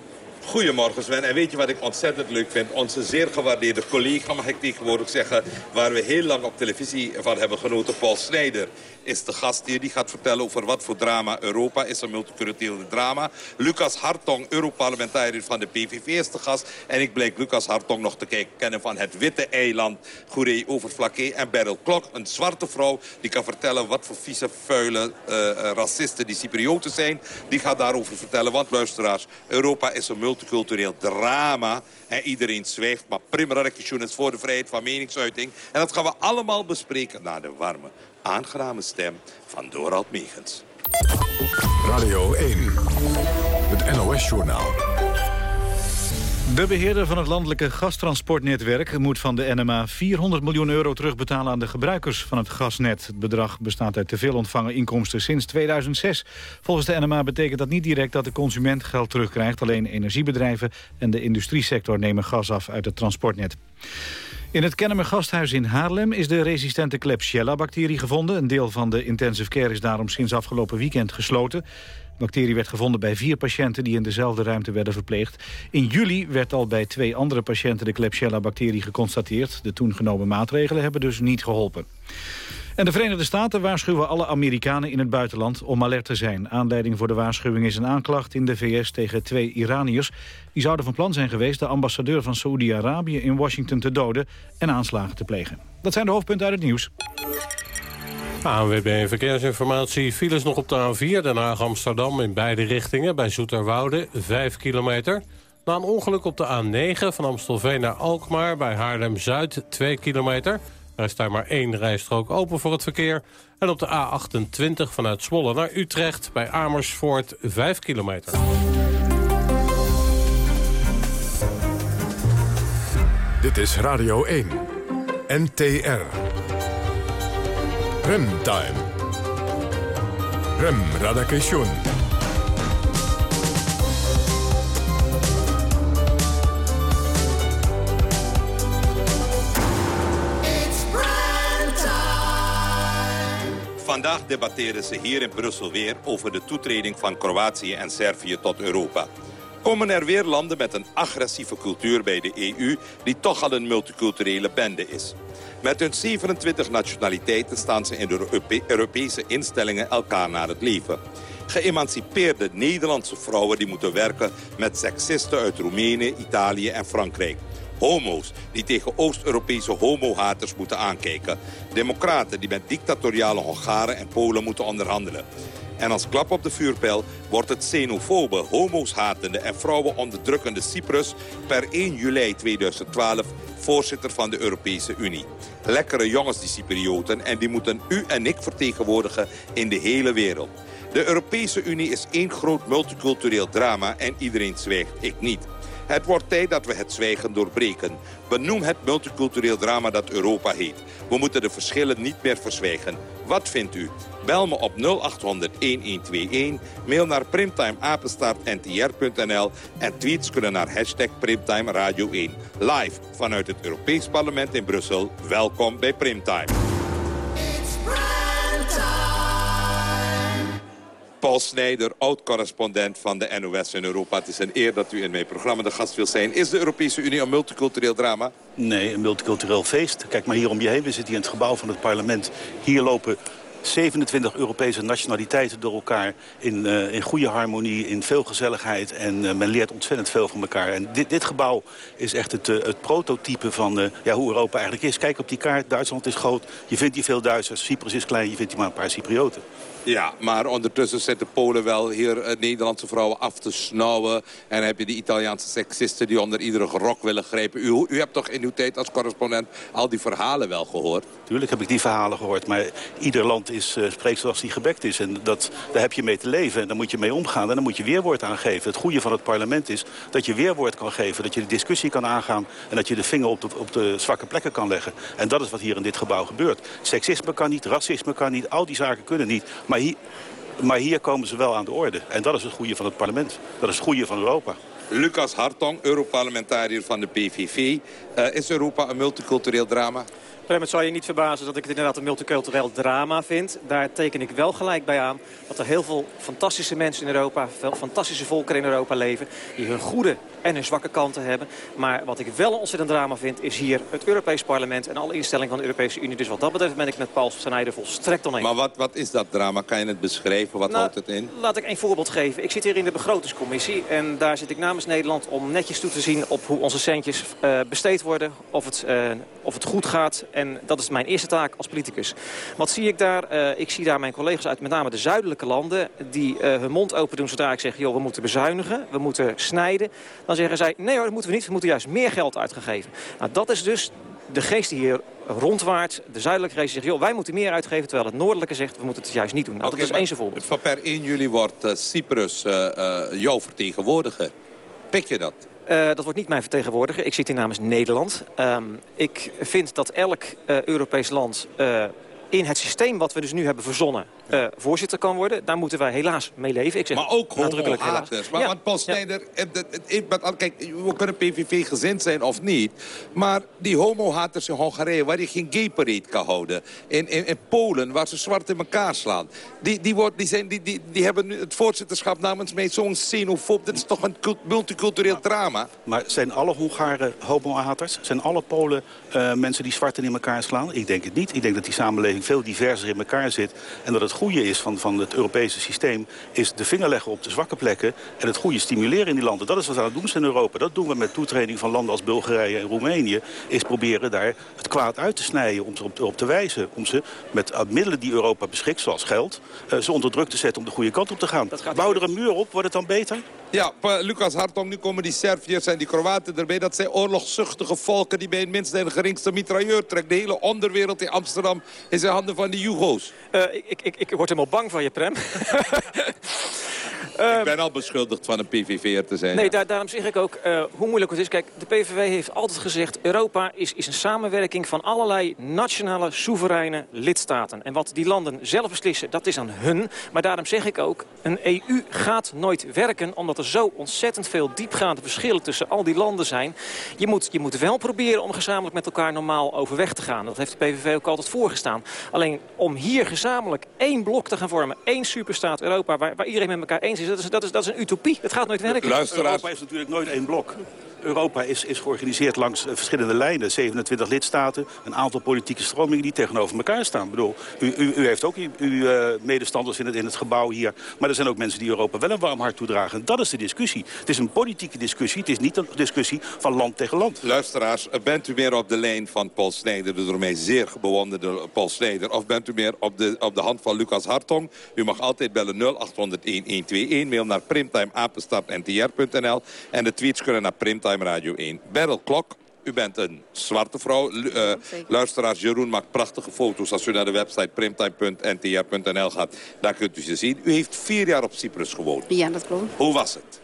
Goedemorgen Sven. En weet je wat ik ontzettend leuk vind? Onze zeer gewaardeerde collega, mag ik tegenwoordig zeggen... waar we heel lang op televisie van hebben genoten, Paul Snijder... is de gast hier. Die gaat vertellen over wat voor drama Europa is. Een multicultureel drama. Lucas Hartong, Europarlementariër van de PVV, is de gast. En ik bleek Lucas Hartong nog te kijken, kennen van het witte eiland... Goeree Overflakke en Beryl Klok. Een zwarte vrouw die kan vertellen wat voor vieze, vuile eh, eh, racisten die Cyprioten zijn. Die gaat daarover vertellen. Want luisteraars, Europa is een multicultureel drama. En iedereen zwijgt. Maar Prim Radakishun is voor de vrijheid van meningsuiting. En dat gaan we allemaal bespreken naar de warme, aangename stem van Dorald Megens. Radio 1. Het NOS-journaal. De beheerder van het landelijke gastransportnetwerk moet van de NMA 400 miljoen euro terugbetalen aan de gebruikers van het gasnet. Het bedrag bestaat uit te veel ontvangen inkomsten sinds 2006. Volgens de NMA betekent dat niet direct dat de consument geld terugkrijgt. Alleen energiebedrijven en de industriesector nemen gas af uit het transportnet. In het Kennemer Gasthuis in Haarlem is de resistente Klebsiella-bacterie gevonden. Een deel van de intensive care is daarom sinds afgelopen weekend gesloten. De bacterie werd gevonden bij vier patiënten die in dezelfde ruimte werden verpleegd. In juli werd al bij twee andere patiënten de Klebsiella-bacterie geconstateerd. De toen genomen maatregelen hebben dus niet geholpen. En de Verenigde Staten waarschuwen alle Amerikanen in het buitenland om alert te zijn. Aanleiding voor de waarschuwing is een aanklacht in de VS tegen twee Iraniërs. Die zouden van plan zijn geweest de ambassadeur van Saoedi-Arabië in Washington te doden en aanslagen te plegen. Dat zijn de hoofdpunten uit het nieuws. ANWB Verkeersinformatie. Files nog op de A4, Den Haag-Amsterdam in beide richtingen. Bij Zoeterwoude, 5 kilometer. Na een ongeluk op de A9 van Amstelveen naar Alkmaar... bij Haarlem-Zuid, 2 kilometer. Er is daar maar één rijstrook open voor het verkeer. En op de A28 vanuit Zwolle naar Utrecht... bij Amersfoort, 5 kilometer. Dit is Radio 1. NTR. Remtime. Rem Radakation. Vandaag debatteren ze hier in Brussel weer over de toetreding van Kroatië en Servië tot Europa. Komen er weer landen met een agressieve cultuur bij de EU... die toch al een multiculturele bende is. Met hun 27 nationaliteiten staan ze in de Europe- Europese instellingen elkaar naar het leven. Geëmancipeerde Nederlandse vrouwen die moeten werken met seksisten uit Roemenië, Italië en Frankrijk. Homo's die tegen Oost-Europese homohaters moeten aankijken. Democraten die met dictatoriale Hongaren en Polen moeten onderhandelen. En als klap op de vuurpijl wordt het xenofobe, homo's hatende en vrouwen onderdrukkende Cyprus per 1 juli 2012 voorzitter van de Europese Unie. Lekkere jongens die Cyprioten en die moeten u en ik vertegenwoordigen in de hele wereld. De Europese Unie is één groot multicultureel drama en iedereen zwijgt, ik niet. Het wordt tijd dat we het zwijgen doorbreken. Benoem het multicultureel drama dat Europa heet. We moeten de verschillen niet meer verzwijgen. Wat vindt u? Bel me op 0800-1121, mail naar primtimeapenstaartntr.nl en tweets kunnen naar hashtag Primtime Radio 1. Live vanuit het Europees Parlement in Brussel. Welkom bij Primtime. Paul Snijder, oud-correspondent van de NOS in Europa. Het is een eer dat u in mijn programma de gast wil zijn. Is de Europese Unie een multicultureel drama? Nee, een multicultureel feest. Kijk maar hier om je heen. We zitten hier in het gebouw van het parlement. Hier lopen 27 Europese nationaliteiten door elkaar in, uh, in goede harmonie, in veel gezelligheid. En uh, men leert ontzettend veel van elkaar. En dit, dit gebouw is echt het, uh, het prototype van ja, hoe Europa eigenlijk is. Kijk op die kaart, Duitsland is groot, je vindt hier veel Duitsers. Cyprus is klein, je vindt hier maar een paar Cyprioten. Ja, maar ondertussen zitten Polen wel hier uh, Nederlandse vrouwen af te snauwen. En heb je die Italiaanse seksisten die onder iedere rok willen grijpen. U, u hebt toch in uw tijd als correspondent al die verhalen wel gehoord? Tuurlijk heb ik die verhalen gehoord. Maar ieder land is, uh, spreekt zoals die gebekt is. En dat, daar heb je mee te leven. En daar moet je mee omgaan. En dan moet je weerwoord aangeven. Het goede van het parlement is dat je weerwoord kan geven. Dat je de discussie kan aangaan. En dat je de vinger op de, op de zwakke plekken kan leggen. En dat is wat hier in dit gebouw gebeurt. Seksisme kan niet, racisme kan niet. Al die zaken kunnen niet. Maar hier, maar hier komen ze wel aan de orde. En dat is het goede van het parlement. Dat is het goede van Europa. Lucas Hartong, Europarlementariër van de PVV. Uh, is Europa een multicultureel drama? Het zal je niet verbazen dat ik het inderdaad een multicultureel drama vind. Daar teken ik wel gelijk bij aan dat er heel veel fantastische mensen in Europa... veel fantastische volkeren in Europa leven... die hun goede en hun zwakke kanten hebben. Maar wat ik wel een ontzettend drama vind... is hier het Europees Parlement en alle instellingen van de Europese Unie. Dus wat dat betreft ben ik met Paul Snijder volstrekt oneens. Maar wat, wat is dat drama? Kan je het beschrijven? Wat nou, houdt het in? Laat ik een voorbeeld geven. Ik zit hier in de begrotingscommissie. En daar zit ik namens Nederland om netjes toe te zien... op hoe onze centjes uh, besteed worden. Of het, uh, of het goed gaat. En dat is mijn eerste taak als politicus. Wat zie ik daar? Uh, ik zie daar mijn collega's uit met name de zuidelijke landen... die hun mond open doen zodra ik zeg... joh, we moeten bezuinigen, we moeten snijden. Dan zeggen zij, nee hoor, dat moeten we niet. We moeten juist meer geld uitgeven. Nou, dat is dus de geest die hier rondwaart. De zuidelijke geest zegt, joh, wij moeten meer uitgeven... terwijl het noordelijke zegt, we moeten het juist niet doen. Nou, okay, dat is één voorbeeld. Van per 1 juli wordt uh, Cyprus uh, uh, jouw vertegenwoordiger. Pik je dat? Uh, dat wordt niet mijn vertegenwoordiger. Ik zit hier namens Nederland. Um, ik vind dat elk uh, Europees land in het systeem wat we dus nu hebben verzonnen... Uh, voorzitter kan worden. Daar moeten wij helaas mee leven. Ik zeg maar ook nadrukkelijk helaas. Maar, ja. Want Paul Snijder, ja. het, het, het, kijk, we kunnen PVV gezind zijn of niet. Maar die homo-haters in Hongarije, waar je geen gay parade kan houden. In, in, in Polen, waar ze zwart in elkaar slaan. Die, die, wordt, die, zijn, die, die, die hebben nu het voorzitterschap namens mij zo'n xenofoob. Dat is toch een multicultureel drama. Maar zijn alle Hongaren homo-haters? Zijn alle Polen uh, mensen die zwart in elkaar slaan? Ik denk het niet. Ik denk dat die samenleving veel diverser in elkaar zit. En dat het goede is van, van het Europese systeem... is de vinger leggen op de zwakke plekken... en het goede stimuleren in die landen. Dat is wat we aan het doen zijn in Europa. Dat doen we met toetreding van landen als Bulgarije en Roemenië. Is proberen daar het kwaad uit te snijden, om ze op, op te wijzen. Om ze met middelen die Europa beschikt, zoals geld... Uh, ze onder druk te zetten om de goede kant op te gaan. Bouw er een muur op, wordt het dan beter? Ja, Lucas Hartong, nu komen die Serviërs en die Kroaten erbij. Dat zijn oorlogszuchtige volken die bij het minste en geringste mitrailleur trekken. De hele onderwereld in Amsterdam is in handen van de Jugo's. Uh, ik, ik, ik word helemaal bang van je, Prem. Uh, ik ben al beschuldigd van een PVV'er te zijn. Nee, daar, daarom zeg ik ook uh, hoe moeilijk het is. Kijk, de PVV heeft altijd gezegd... Europa is, is een samenwerking van allerlei nationale, soevereine lidstaten. En wat die landen zelf beslissen, dat is aan hun. Maar daarom zeg ik ook, een EU gaat nooit werken... omdat er zo ontzettend veel diepgaande verschillen tussen al die landen zijn. Je moet, je moet wel proberen om gezamenlijk met elkaar normaal overweg te gaan. Dat heeft de PVV ook altijd voorgestaan. Alleen om hier gezamenlijk één blok te gaan vormen... één superstaat Europa, waar, waar iedereen met elkaar eens is... Dat is, dat, is, dat is een utopie. Het gaat nooit werken. Europa is natuurlijk nooit één blok. Europa is, is georganiseerd langs uh, verschillende lijnen. 27 lidstaten, een aantal politieke stromingen die tegenover elkaar staan. Ik bedoel, u, u, u heeft ook uw, uh, medestanders in het, in het gebouw hier. Maar er zijn ook mensen die Europa wel een warm hart toedragen. Dat is de discussie. Het is een politieke discussie. Het is niet een discussie van land tegen land. Luisteraars, bent u meer op de lijn van Paul Snijder, de door mij zeer bewonderde Paul Snijder... of bent u meer op de, op de hand van Lucas Hartong? U mag altijd bellen 0800-1121. Mail naar primtimeapenstaartntr.nl. En de tweets kunnen naar primtime Radio 1. Beryl Klok, u bent een zwarte vrouw. Uh, luisteraars, Jeroen maakt prachtige foto's. Als u naar de website primtime.ntr.nl gaat, daar kunt u ze zien. U heeft vier jaar op Cyprus gewoond. Ja, dat klopt. Hoe was het?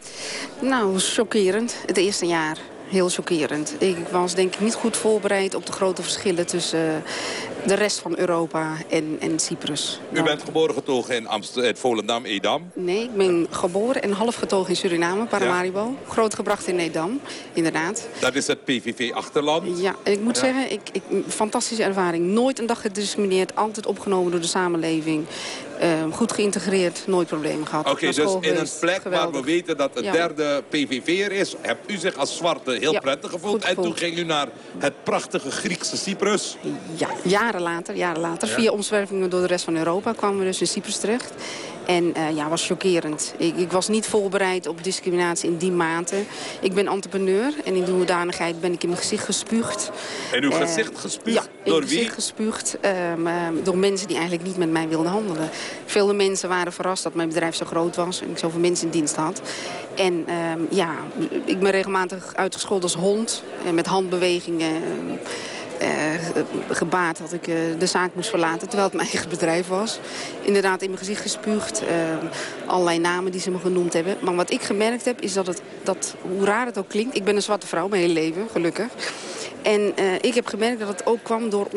Nou, chockerend. Het eerste jaar. Heel chockerend. Ik was denk ik niet goed voorbereid op de grote verschillen tussen uh, de rest van Europa en, en Cyprus. U bent geboren getogen in Amsterdam, Volendam, Edam? Nee, ik ben geboren en half getogen in Suriname, Paramaribo. Ja. Grootgebracht in Edam, inderdaad. Dat is het PVV-achterland? Ja, ik moet ja. zeggen, ik, ik, fantastische ervaring. Nooit een dag gediscrimineerd, altijd opgenomen door de samenleving. Uh, goed geïntegreerd, nooit problemen gehad. Oké, okay, dus in een plek geweldig. waar we weten dat het ja. derde PVV'er is... hebt u zich als zwarte heel ja, prettig gevoeld. En toen ging u naar het prachtige Griekse Cyprus. Ja, jaren later, jaren later. Via omzwervingen door de rest van Europa kwamen we dus in Cyprus terecht. En uh, ja, was chockerend. Ik, ik, was niet voorbereid op discriminatie in die mate. Ik ben entrepreneur en in die hoedanigheid ben ik in mijn gezicht gespuugd. In uw uh, gezicht gespuugd? Ja, in door mijn wie? gezicht gespuugd uh, door mensen die eigenlijk niet met mij wilden handelen. Vele mensen waren verrast dat mijn bedrijf zo groot was en ik zoveel mensen in dienst had. En ehm, ja, ik ben regelmatig uitgescholden als hond en met handbewegingen... Uh, gebaat dat ik uh, de zaak moest verlaten, terwijl het mijn eigen bedrijf was. Inderdaad in mijn gezicht gespuugd, uh, allerlei namen die ze me genoemd hebben. Maar wat ik gemerkt heb, is dat, het, dat hoe raar het ook klinkt... ik ben een zwarte vrouw mijn hele leven, gelukkig. En ik heb gemerkt dat het ook kwam door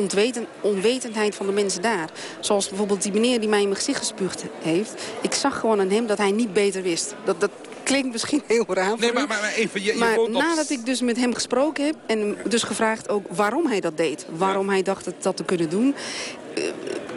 onwetendheid van de mensen daar. Zoals bijvoorbeeld die meneer die mij in mijn gezicht gespuugd heeft. Ik zag gewoon aan hem dat hij niet beter wist. Dat, dat klinkt misschien heel raar Nee, maar, maar, maar even, je, je maar op- nadat ik dus met hem gesproken heb... en dus gevraagd ook waarom hij dat deed... waarom hij dacht het, dat te kunnen doen... eh,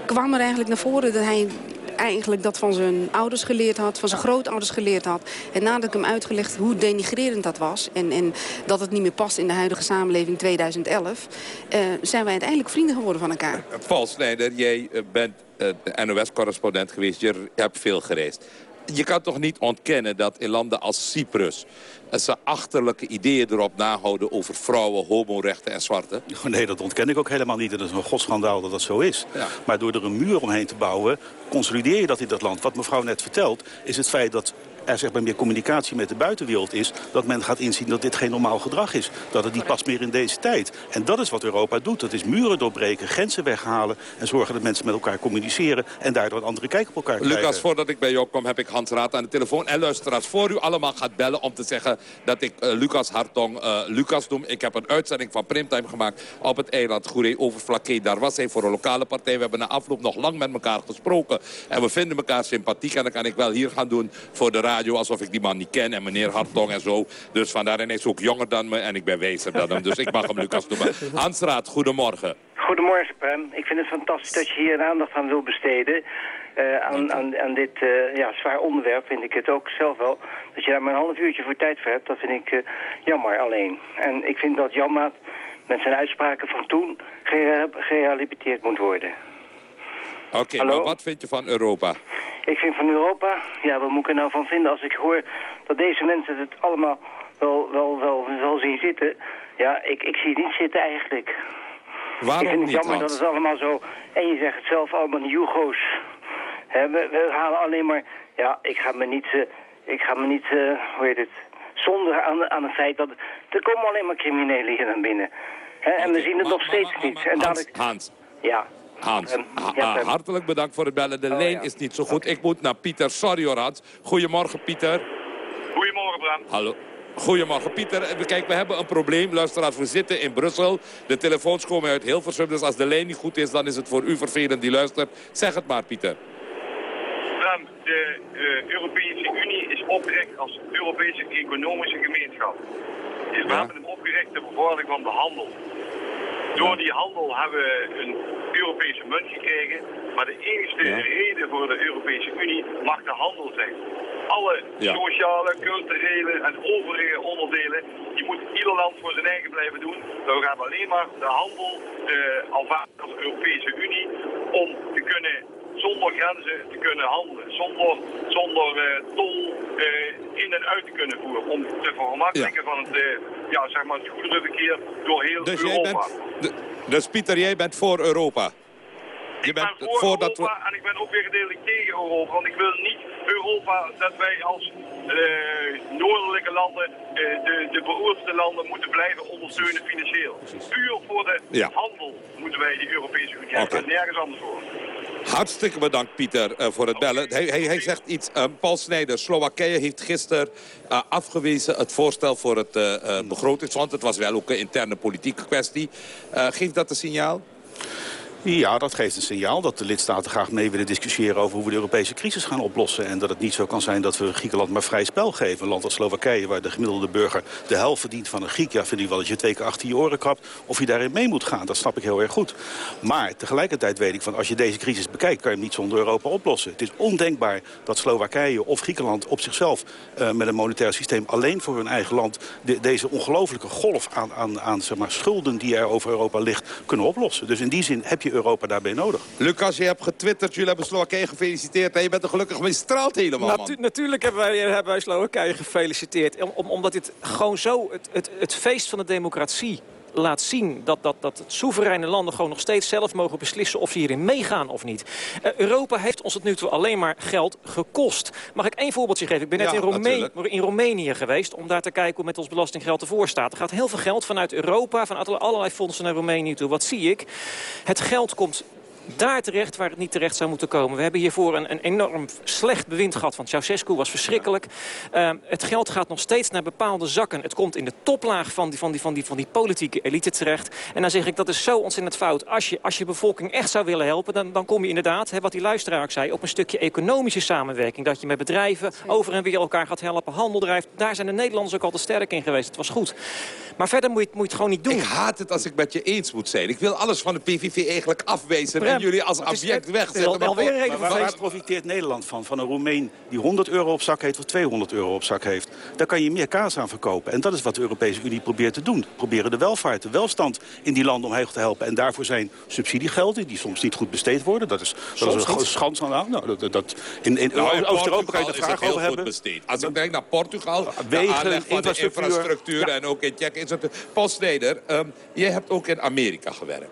kwam er eigenlijk naar voren dat hij eigenlijk dat van zijn ouders geleerd had, van zijn grootouders geleerd had. En nadat ik hem uitgelegd hoe denigrerend dat was... en, en dat het niet meer past in de huidige samenleving 2011... eh, zijn wij uiteindelijk vrienden geworden van elkaar. Paul Snijder, jij eh, bent eh, de NOS-correspondent geweest. Je hebt veel gereisd. Je kan toch niet ontkennen dat in landen als Cyprus... ze achterlijke ideeën erop nahouden over vrouwen, homorechten en zwarte? Nee, dat ontken ik ook helemaal niet. Het is een godschandaal dat dat zo is. Ja. Maar door er een muur omheen te bouwen, consolideer je dat in dat land. Wat mevrouw net vertelt, is het feit dat er zeg maar, meer communicatie met de buitenwereld is... dat men gaat inzien dat dit geen normaal gedrag is. Dat het niet past meer in deze tijd. En dat is wat Europa doet. Dat is muren doorbreken, grenzen weghalen... en zorgen dat mensen met elkaar communiceren... en daardoor een andere kijk op elkaar krijgen. Lucas, voordat ik bij jou kom, heb ik Hans Raad aan de telefoon. En luisteraars, voor u allemaal gaat bellen om te zeggen... dat ik eh, Lucas Hartong eh, Lucas noem. Ik heb een uitzending van Primtime gemaakt op het eiland Goeree over Flaké. Daar was hij voor een lokale partij. We hebben na afloop nog lang met elkaar gesproken. En we vinden elkaar sympathiek. En dan kan ik wel hier gaan doen voor de radio... alsof ik die man niet ken. En meneer Hartong en zo. Dus vandaar, en hij is ook jonger dan me. En ik ben wijzer dan hem. Dus ik mag hem Lucas noemen. Hans Raad, goedemorgen. Goedemorgen, Prem. Ik vind het fantastisch dat je hier aandacht aan wil besteden. Eh, aan, aan, aan dit eh, ja, zwaar onderwerp vind ik het ook zelf wel. Dat je daar maar een half uurtje voor tijd voor hebt, dat vind ik eh, jammer alleen. En ik vind dat Janmaat met zijn uitspraken van toen gere- gerehabiliteerd moet worden. Oké, Hallo? maar wat vind je van Europa? Ik vind van Europa, ja, wat moet ik er nou van vinden als ik hoor dat deze mensen het allemaal wel, wel, wel, wel zien zitten. Ja, ik, ik zie het niet zitten eigenlijk. Waarom ik vind het niet, jammer dat het allemaal zo, en je zegt het zelf allemaal Jugo's. We, we halen alleen maar, ja, ik ga me niet, eh, ik ga me niet, eh, hoe heet het, zonder aan, aan het feit dat er komen alleen maar criminelen hier naar binnen. En we zien het nog steeds niet. En Hans, dadelijk, Hans, ja. Hans, ja, hartelijk bedankt voor het bellen. De Oh, lijn ja. is niet zo goed. Ik moet naar Pieter. Sorry hoor, Hans. Goedemorgen, Pieter. Goedemorgen, Bram. Hallo. Goedemorgen, Pieter. Eh, Kijk, we hebben een probleem. Luisteraars, we zitten in Brussel. De telefoons komen uit Hilversum. Dus als de lijn niet goed is, dan is het voor u vervelend die luistert. Zeg het maar, Pieter. Bram, de eh, Europese Unie is opgericht als Europese economische gemeenschap. Dus we hebben hem opgericht ter bevordering van de handel. Door die handel hebben we een Europese munt gekregen. Maar de enige Ja. reden voor de Europese Unie mag de handel zijn. Alle Ja. sociale, culturele en overige onderdelen, die moet ieder land voor zijn eigen blijven doen. Dan gaan we alleen maar de handel eh aanvaarden als Europese Unie om te kunnen zonder grenzen te kunnen handelen. Zonder, zonder eh, tol eh, in en uit te kunnen voeren. Om te vergemakkelijken van het, eh, ja, zeg maar het goederenverkeer door heel Dus, jij Europa. bent, dus Pieter, jij bent voor Europa? Je bent voor voor Europa en ik ben ook weer gedeeltelijk tegen Europa. Want ik wil niet Europa dat wij als noordelijke landen, de, de landen, moeten blijven ondersteunen financieel. Puur voor de Ja. handel moeten wij die Europese Unie hebben en nergens anders voor. Hartstikke bedankt, Pieter, eh, voor het bellen. Hij, hij, zegt iets. eh, Paul Snijder, Slowakije heeft gisteren eh, afgewezen het voorstel voor het eh, begrotingsfonds. Het was wel ook een interne politieke kwestie. Geeft dat een signaal? Ja, dat geeft een signaal dat de lidstaten graag mee willen discussiëren over hoe we de Europese crisis gaan oplossen. En dat het niet zo kan zijn dat we Griekenland maar vrij spel geven. Een land als Slowakije, waar de gemiddelde burger de helft verdient van een Griek. Ja, vind ik wel dat je twee keer achter je oren krabt of je daarin mee moet gaan. Dat snap ik heel erg goed. Maar tegelijkertijd weet ik van als je deze crisis bekijkt, kan je hem niet zonder Europa oplossen. Het is ondenkbaar dat Slowakije of Griekenland op zichzelf eh, met een monetair systeem alleen voor hun eigen land de- deze ongelofelijke golf aan, aan, aan zeg maar, schulden die er over Europa ligt kunnen oplossen. Dus in die zin heb je Europa daarbij nodig. Lucas, je hebt getwitterd, jullie hebben Slowakije gefeliciteerd... en je bent er gelukkig mee straalt helemaal, man. Natu- natuurlijk hebben wij, hebben wij Slowakije gefeliciteerd. Om, om- omdat dit gewoon zo het, het, het feest van de democratie laat zien... Dat, dat, dat het soevereine landen gewoon nog steeds zelf mogen beslissen... of ze hierin meegaan of niet. Eh, Europa heeft ons tot nu toe alleen maar geld gekost. Mag ik één voorbeeldje geven? Ik ben net Ja, in, natuurlijk. in Roemenië geweest... om daar te kijken hoe met ons belastinggeld ervoor staat. Er gaat heel veel geld vanuit Europa, van allerlei fondsen naar Roemenië toe. Wat zie ik? Het geld komt daar terecht waar het niet terecht zou moeten komen. We hebben hiervoor een, een enorm slecht bewind gehad van Ceausescu. was verschrikkelijk. Uh, het geld gaat nog steeds naar bepaalde zakken. Het komt in de toplaag van die, van die, van die, van die politieke elite terecht. En dan zeg ik, dat is zo ontzettend fout. Als je, als je bevolking echt zou willen helpen... dan, dan kom je inderdaad, hè, wat die luisteraar ook zei... op een stukje economische samenwerking. Dat je met bedrijven over en weer elkaar gaat helpen. Handel drijft. Daar zijn de Nederlanders ook altijd sterk in geweest. Het was goed. Maar verder moet je, het- moet je het gewoon niet doen. Ik haat het als ik met je eens moet zijn. Ik wil alles van de PVV eigenlijk afwijzen... jullie als object alweer een Maar voor waar- profiteert Nederland van? Van een Roemeen die 100 euro op zak heeft of 200 euro op zak heeft. Daar kan je meer kaas aan verkopen. En dat is wat de Europese Unie probeert te doen. Proberen de welvaart, de welstand in die landen omhoog te helpen. En daarvoor zijn subsidiegelden die soms niet goed besteed worden. Dat is, dat is een schans aan nou, dat, dat, dat- in, in, Nou, in Oost-Europa kan je het vragen heel over goed hebben. besteed. Als ik denk naar Portugal, de wegen, aanleg van de infrastructuur. infrastructuur en ook in Tsjechië. is het- Paul Snijder, ehm, jij hebt ook in Amerika gewerkt.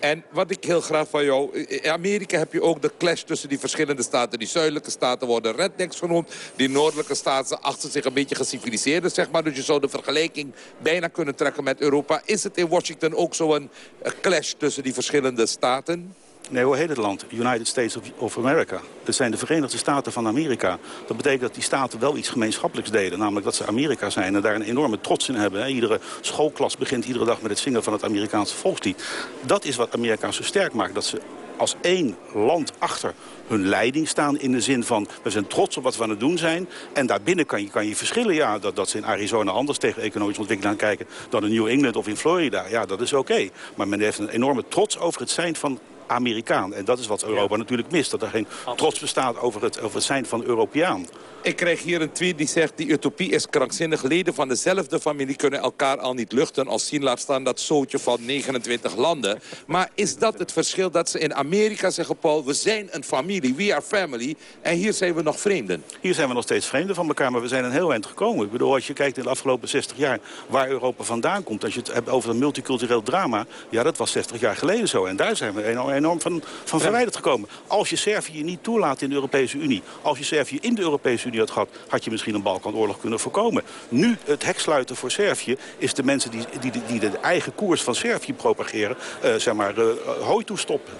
En wat ik heel graag van jou... In Amerika heb je ook de clash tussen die verschillende staten. Die zuidelijke staten worden rednecks genoemd. Die noordelijke staten achten zich een beetje geciviliseerder, zeg maar. Dus je zou de vergelijking bijna kunnen trekken met Europa. Is het in Washington ook zo'n eh, clash tussen die verschillende staten? Nee, hoe heet het land? United States of, America. Dat zijn de Verenigde Staten van Amerika. Dat betekent dat die staten wel iets gemeenschappelijks deden. Namelijk dat ze Amerika zijn en daar een enorme trots in hebben. Iedere schoolklas begint iedere dag met het zingen van het Amerikaanse volkslied. Dat is wat Amerika zo sterk maakt. Dat ze als één land achter hun leiding staan in de zin van... we zijn trots op wat we aan het doen zijn. En daarbinnen kan je, kan je verschillen. Ja, dat, dat ze in Arizona anders tegen economische ontwikkeling aan kijken... dan in New England of in Florida. Ja, dat is oké. Maar men heeft een enorme trots over het zijn van Amerikaan. En dat is wat Europa natuurlijk mist. Dat er geen trots bestaat over het, over het zijn van Europeaan. Ik krijg hier een tweet die zegt... die utopie is krankzinnig. Leden van dezelfde familie kunnen elkaar al niet luchten... als zien laat staan dat zootje van 29 landen. Maar is dat het verschil dat ze in Amerika zeggen... Paul, we zijn een familie, we are family... en hier zijn we nog vreemden? Hier zijn we nog steeds vreemden van elkaar, maar we zijn een heel eind gekomen. Ik bedoel, als je kijkt in de afgelopen 60 jaar waar Europa vandaan komt... als je het hebt over een multicultureel drama... ja, dat was 60 jaar geleden zo. En daar zijn we enorm, enorm van, van verwijderd gekomen. Als je Servië niet toelaat in de Europese Unie... als je Servië in de Europese Unie had had je misschien een Balkanoorlog kunnen voorkomen. Nu het hek sluiten voor Servië... is de mensen die, die, die de eigen koers van Servië propageren... eh, zeg maar, eh, hooi toestoppen.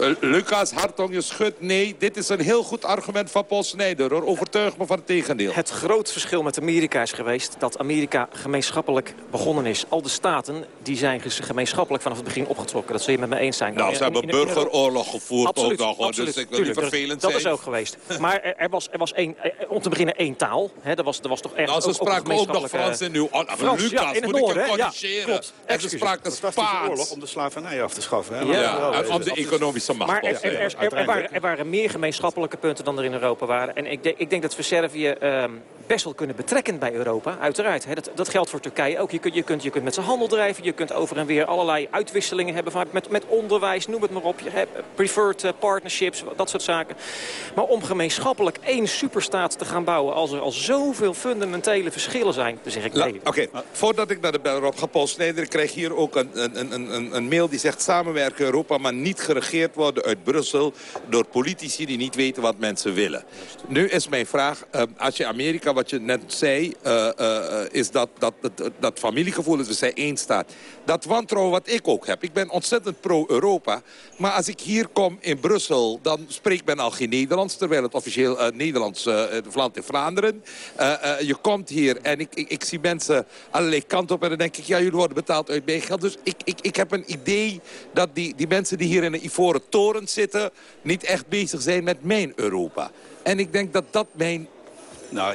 Eh, Lucas Hartong, je schudt nee. Dit is een heel goed argument van Paul Snijder. Hoor. Overtuig me van het tegendeel. Het groot verschil met Amerika is geweest dat Amerika gemeenschappelijk begonnen is. Al de staten die zijn gemeenschappelijk vanaf het begin opgetrokken. Dat zul je met me eens zijn. Nou, ze hebben in- in- in- burgeroorlog gevoerd Absoluut, ook nog. hoor. absoluut, Dus ik wil niet tuurlijk. vervelend dat zijn. is ook geweest. Maar er, er was, er was één, eh, om te beginnen één taal. Hè, er, was, er was toch echt Nou, ze ook- spraken ook nog Frans in uw... Oh, Frans, Lucas, ja, in het moet ik hem? Ja, corrigeren. klopt. En ze spraken oorlog Spaans. om de slavernij af te schaffen. Hè? Ja, Ja, om de economische macht. Maar er, er, er, er- er waren, er waren meer gemeenschappelijke punten dan er in Europa waren. En ik, denk- ik denk dat we Servië ehm, best wel kunnen betrekken bij Europa, uiteraard. Hè. Dat, dat geldt voor Turkije ook. Je kunt, je, kunt, je kunt met ze handel drijven, je kunt over en weer allerlei uitwisselingen hebben. Van, met, met onderwijs, noem het maar op. Je hebt preferred eh, partnerships, dat soort zaken. Maar om gemeenschappelijk één superstaat te gaan bouwen... als er al zoveel fundamentele verschillen zijn, dan zeg ik nee. Oké, voordat ik naar de bel op ga, Paul Snijder, krijg hier ook een, een, een, een, een mail die zegt... samenwerken Europa, maar niet geregeerd worden uit Brussel... door politici die niet weten wat mensen willen. Nu is mijn vraag, eh, als je Amerika, wat je net zei... eh, eh, is dat, dat, dat, dat familiegevoel, dat we zijn één staat. Dat wantrouwen wat ik ook heb. Ik ben ontzettend pro-Europa. Maar als ik hier kom in Brussel, dan spreekt men al geen Nederlands... terwijl het officieel eh, Nederlands uh, land in Vlaanderen. Uh, uh, je komt hier en ik, ik, ik, zie mensen allerlei kanten op... en dan denk ik, ja, jullie worden betaald uit mijn geld. Dus ik, ik, ik heb een idee dat die, die mensen die hier in een ivoren toren zitten... niet echt bezig zijn met mijn Europa. En ik denk dat dat mijn Nou,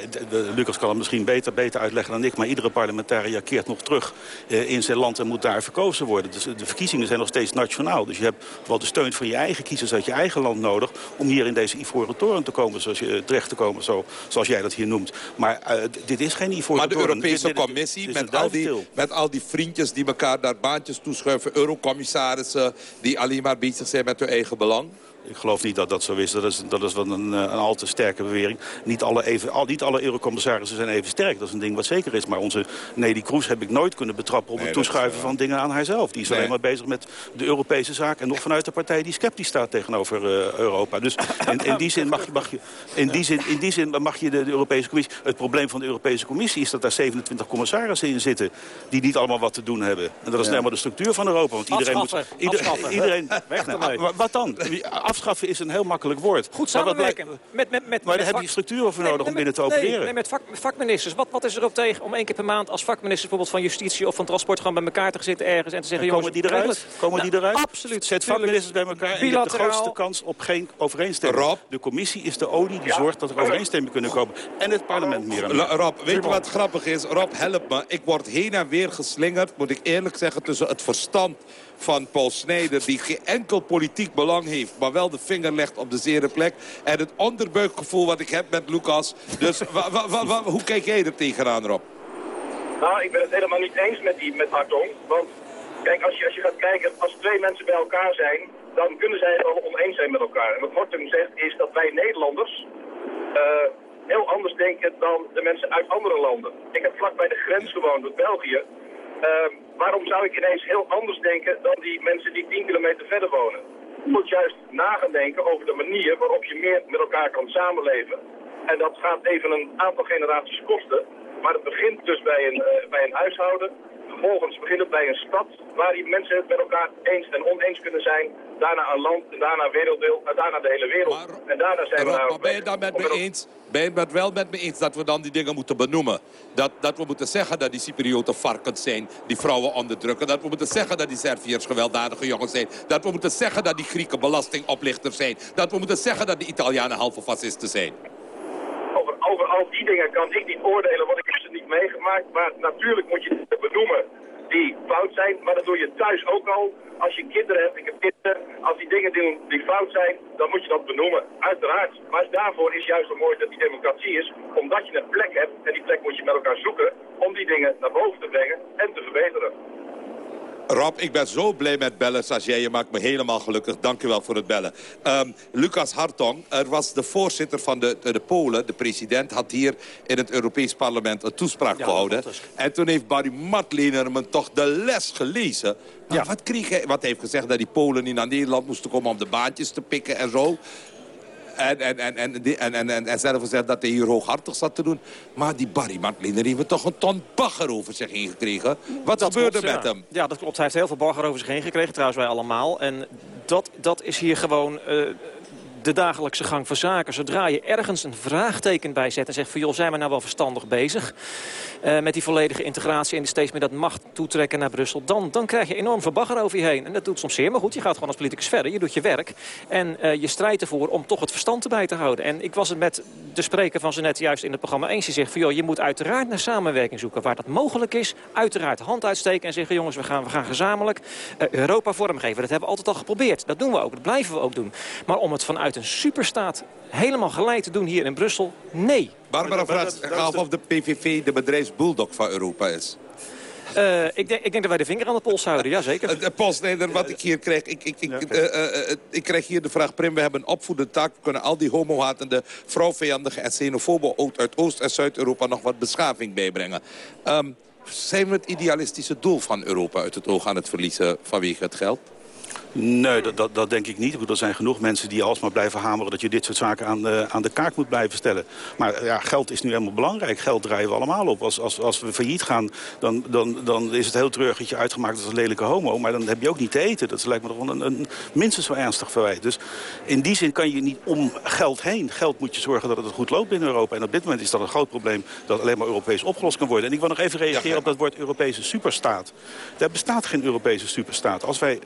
Lucas kan het misschien beter, beter uitleggen dan ik... maar iedere parlementariër keert nog terug eh, in zijn land en moet daar verkozen worden. Dus de verkiezingen zijn nog steeds nationaal. Dus je hebt wel de steun van je eigen kiezers uit je eigen land nodig... om hier in deze ivoren toren te komen, zoals je, terecht te komen, zo, zoals jij dat hier noemt. Maar eh, dit is geen ivoren Maar de toren. Europese Dit- dit- Commissie, dit met al, die, met al die vriendjes die elkaar daar baantjes toeschuiven... eurocommissarissen die alleen maar bezig zijn met hun eigen belang... Ik geloof niet dat dat zo is. Dat is, dat is wel een, eh, een al te sterke bewering. Niet alle, even, al, niet alle eurocommissarissen zijn even sterk. Dat is een ding wat zeker is. Maar onze Nelly Kroes heb ik nooit kunnen betrappen... op Nee, het is, toeschuiven eh, van dingen aan haarzelf. Die is nee. alleen maar bezig met de Europese zaak. En nog vanuit de partij die sceptisch staat tegenover eh, Europa. Dus in, in, die zin mag je, mag je, in, die zin, in die zin mag je de, de Europese Commissie... Het probleem van de Europese Commissie is dat daar 27 commissarissen in zitten... die niet allemaal wat te doen hebben. En dat is Ja. maar de structuur van Europa. Want iedereen Afschaffen, moet... ieder- afschaffen. iedereen, Weg Nou, wat dan? Afschaffen is een heel makkelijk woord. Goed Maar wat samenwerken. blijkt- Met, met, met, Maar daar met heb vak- je structuren voor Nee, nodig om binnen te opereren. Nee, met vak, vakministers. Wat, wat is erop tegen om één keer per maand als vakminister bijvoorbeeld van Justitie of van Transport gewoon bij elkaar te zitten ergens en te zeggen... En komen jongens, die eruit? Komen Nou, die eruit? Absoluut. Zet vakministers bij elkaar en je hebt de grootste kans op geen overeenstemming. De commissie is de olie die zorgt dat er overeenstemmingen kunnen komen. En het parlement meer aan. Rob, weet je wat grappig is? Rob, help me. Ik word heen en weer geslingerd, moet ik eerlijk zeggen... tussen het verstand van Paul Snijder... die geen enkel politiek belang heeft... maar wel de vinger legt op de zere plek... en het onderbuikgevoel wat ik heb met Lucas. Dus hoe kijk jij er tegenaan, Rob? Nou, ik ben het helemaal niet eens met, die, met Hartong. Want kijk, als je, als je gaat kijken, als twee mensen bij elkaar zijn, dan kunnen zij het oneens zijn met elkaar. En wat Hartong zegt is dat wij Nederlanders eh, heel anders denken dan de mensen uit andere landen. Ik heb vlak bij de grens gewoond met België. Ehm, waarom zou ik ineens heel anders denken dan die mensen die 10 kilometer verder wonen? Je moet juist na denken over de manier waarop je meer met elkaar kan samenleven. En dat gaat even een aantal generaties kosten. Maar het begint dus bij een, eh, bij een huishouden. Vervolgens begint het bij een stad waar die mensen het met elkaar eens en oneens kunnen zijn. Daarna een land, en daarna een werelddeel, en daarna de hele wereld. en daarna zijn we Rob, ben je dan met me eens? Ben je het wel met me eens dat we dan die dingen moeten benoemen? Dat, dat we moeten zeggen dat die Cyprioten varkens zijn, die vrouwen onderdrukken. Dat we moeten zeggen dat die Serviërs gewelddadige jongens zijn. Dat we moeten zeggen dat die Grieken belastingoplichters zijn. Dat we moeten zeggen dat de Italianen halve fascisten zijn. Al die dingen kan ik niet oordelen, want ik heb ze niet meegemaakt. Maar natuurlijk moet je benoemen die fout zijn. Maar dat doe je thuis ook al. Als je kinderen hebt, ik heb kinderen. Als die dingen doen die fout zijn, dan moet je dat benoemen. Uiteraard. Maar daarvoor is juist zo mooi dat die democratie is. Omdat je een plek hebt. En die plek moet je met elkaar zoeken. Om die dingen naar boven te brengen en te verbeteren. Rob, ik ben zo blij met bellen, Sajay. Je maakt me helemaal gelukkig. Dank u wel voor het bellen. Ehm, Lucas Hartong, er was de voorzitter van de, de, de Polen, de president... had hier in het Europees Parlement een toespraak gehouden. En toen heeft Barry Matlener me toch de les gelezen. Maar wat kreeg hij? Wat hij heeft gezegd dat die Polen niet naar Nederland moesten komen... om de baantjes te pikken en zo. En, en, en, en, en, en, en, en zelf gezegd dat hij hier hooghartig zat te doen. Maar die Barry Matlener heeft toch een ton bagger over zich heen gekregen. Wat Dat gebeurde klopt, met ja. hem? Ja, dat klopt. Hij heeft heel veel bagger over zich heen gekregen. Trouwens, wij allemaal. En dat, dat is hier gewoon... eh, de dagelijkse gang van zaken. Zodra je ergens een vraagteken bij zet en zegt van... joh, zijn we nou wel verstandig bezig eh, met die volledige integratie... en steeds meer dat macht toetrekken naar Brussel... Dan, dan krijg je enorm veel bagger over je heen. En dat doet soms zeer, maar goed, je gaat gewoon als politicus verder. Je doet je werk en eh, je strijdt ervoor om toch het verstand erbij te houden. En ik was het met de spreker van ze net juist in het programma eens. Die zegt van, joh, je moet uiteraard naar samenwerking zoeken. Waar dat mogelijk is, uiteraard hand uitsteken en zeggen... jongens, we gaan, we gaan gezamenlijk eh, Europa vormgeven. Dat hebben we altijd al geprobeerd. Dat doen we ook, dat blijven we ook doen. Maar om het vanuit een superstaat helemaal geleid te doen hier in Brussel, nee. Barbara Frans, af of de PVV de bedrijfsbulldog van Europa is. Eh, ik, denk, ik denk dat wij de vinger aan de pols houden, ja zeker. Uh, Paul Snijder, wat ik hier krijg... Ik, ik, ik, eh, eh, eh, ik krijg hier de vraag, Prim, we hebben een opvoedende taak. We kunnen al die homohatende, vrouwvijandige en xenofobe... ook uit Oost- en Zuid-Europa nog wat beschaving bijbrengen. Ehm, zijn we het idealistische doel van Europa uit het oog aan het verliezen vanwege het geld? Nee, dat, dat, dat denk ik niet. Er zijn genoeg mensen die alsmaar blijven hameren... dat je dit soort zaken aan de, aan de kaak moet blijven stellen. Maar eh, ja, geld is nu helemaal belangrijk. Geld draaien we allemaal op. Als, als, als we failliet gaan, dan, dan, dan is het heel treurig dat je uitgemaakt als een lelijke homo. Maar dan heb je ook niet te eten. Dat lijkt me toch wel een, een minstens zo ernstig verwijt. Dus in die zin kan je niet om geld heen. Geld moet je zorgen dat het goed loopt binnen Europa. En op dit moment is dat een groot probleem dat alleen maar Europees opgelost kan worden. En ik wil nog even reageren op dat woord Europese superstaat. Er bestaat geen Europese superstaat. Als wij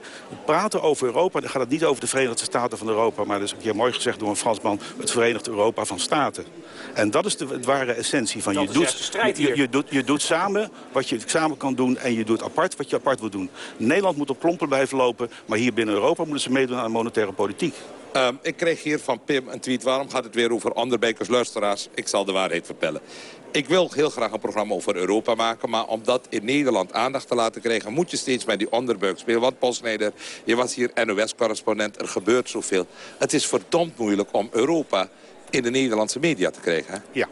praten praten over Europa, dan gaat het niet over de Verenigde Staten van Europa... maar dat is ook hier mooi gezegd door een Fransman... het Verenigd Europa van Staten. En dat is de het ware essentie van Dat je doet, je, hier. je, doet, je doet samen wat je samen kan doen... en je doet apart wat je apart wil doen. Nederland moet op klompen blijven lopen... maar hier binnen Europa moeten ze meedoen aan de monetaire politiek. Ehm, ik kreeg hier van Pim een tweet. Waarom gaat het weer over onderbijkers, luisteraars? Ik zal de waarheid vertellen. Ik wil heel graag een programma over Europa maken... maar om dat in Nederland aandacht te laten krijgen... moet je steeds met die onderbuik spelen. Want Paul je was hier NOS-correspondent. Er gebeurt zoveel. Het is verdomd moeilijk om Europa in de Nederlandse media te krijgen. Hè? Ja,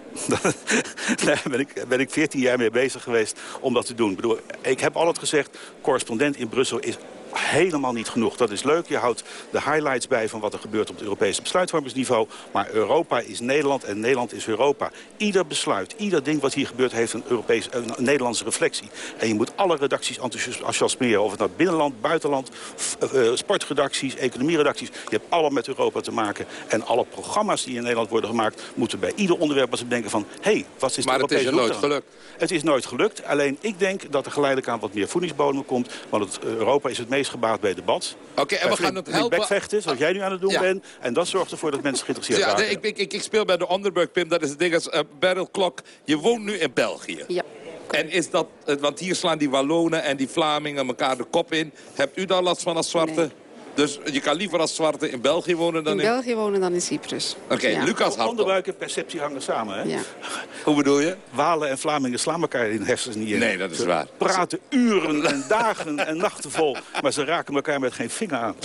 daar ben ik, ben ik 14 jaar mee bezig geweest om dat te doen. Ik, bedoel, ik heb altijd gezegd, correspondent in Brussel is helemaal niet genoeg. Dat is leuk, je houdt de highlights bij van wat er gebeurt op het Europese besluitvormingsniveau. Maar Europa is Nederland en Nederland is Europa. Ieder besluit, ieder ding wat hier gebeurt heeft een, Europees, een Nederlandse reflectie. En je moet alle redacties enthousiasmeren. Of het nou binnenland, buitenland, f- eh, sportredacties, economieredacties. Je hebt allemaal met Europa te maken. En alle programma's die in Nederland worden gemaakt... moeten bij ieder onderwerp wat ze bedenken van... hé, hey, wat is Maar het is nooit gelukt. Het is nooit gelukt. Alleen ik denk dat er geleidelijk aan wat meer voedingsbodem komt. Want het, eh, Europa is het meest gebaat bij debat. Oké, en we gaan het helpen. bekvechten, zoals jij nu aan het doen Ja. bent. En dat zorgt ervoor dat mensen geïnteresseerd Ja, raken. nee, ik, ik, ik, ik speel bij de onderbuik, Pim. Dat is het ding als uh, Beryl Klok. Je woont nu in België. Ja. En is dat, eh, want hier slaan die Wallonen en die Vlamingen elkaar de kop in. Hebt u daar last van als zwarte? Dus je kan liever als zwarte in België wonen dan In in... België wonen dan in Cyprus. Oké, Ja. Lucas. Onderbuik en perceptie hangen samen. Hè? Ja. Hoe bedoel je? Walen en Vlamingen slaan elkaar in de hersens niet in. Nee, dat is Ze waar. praten uren en dagen en nachten vol. Maar ze raken elkaar met geen vinger aan.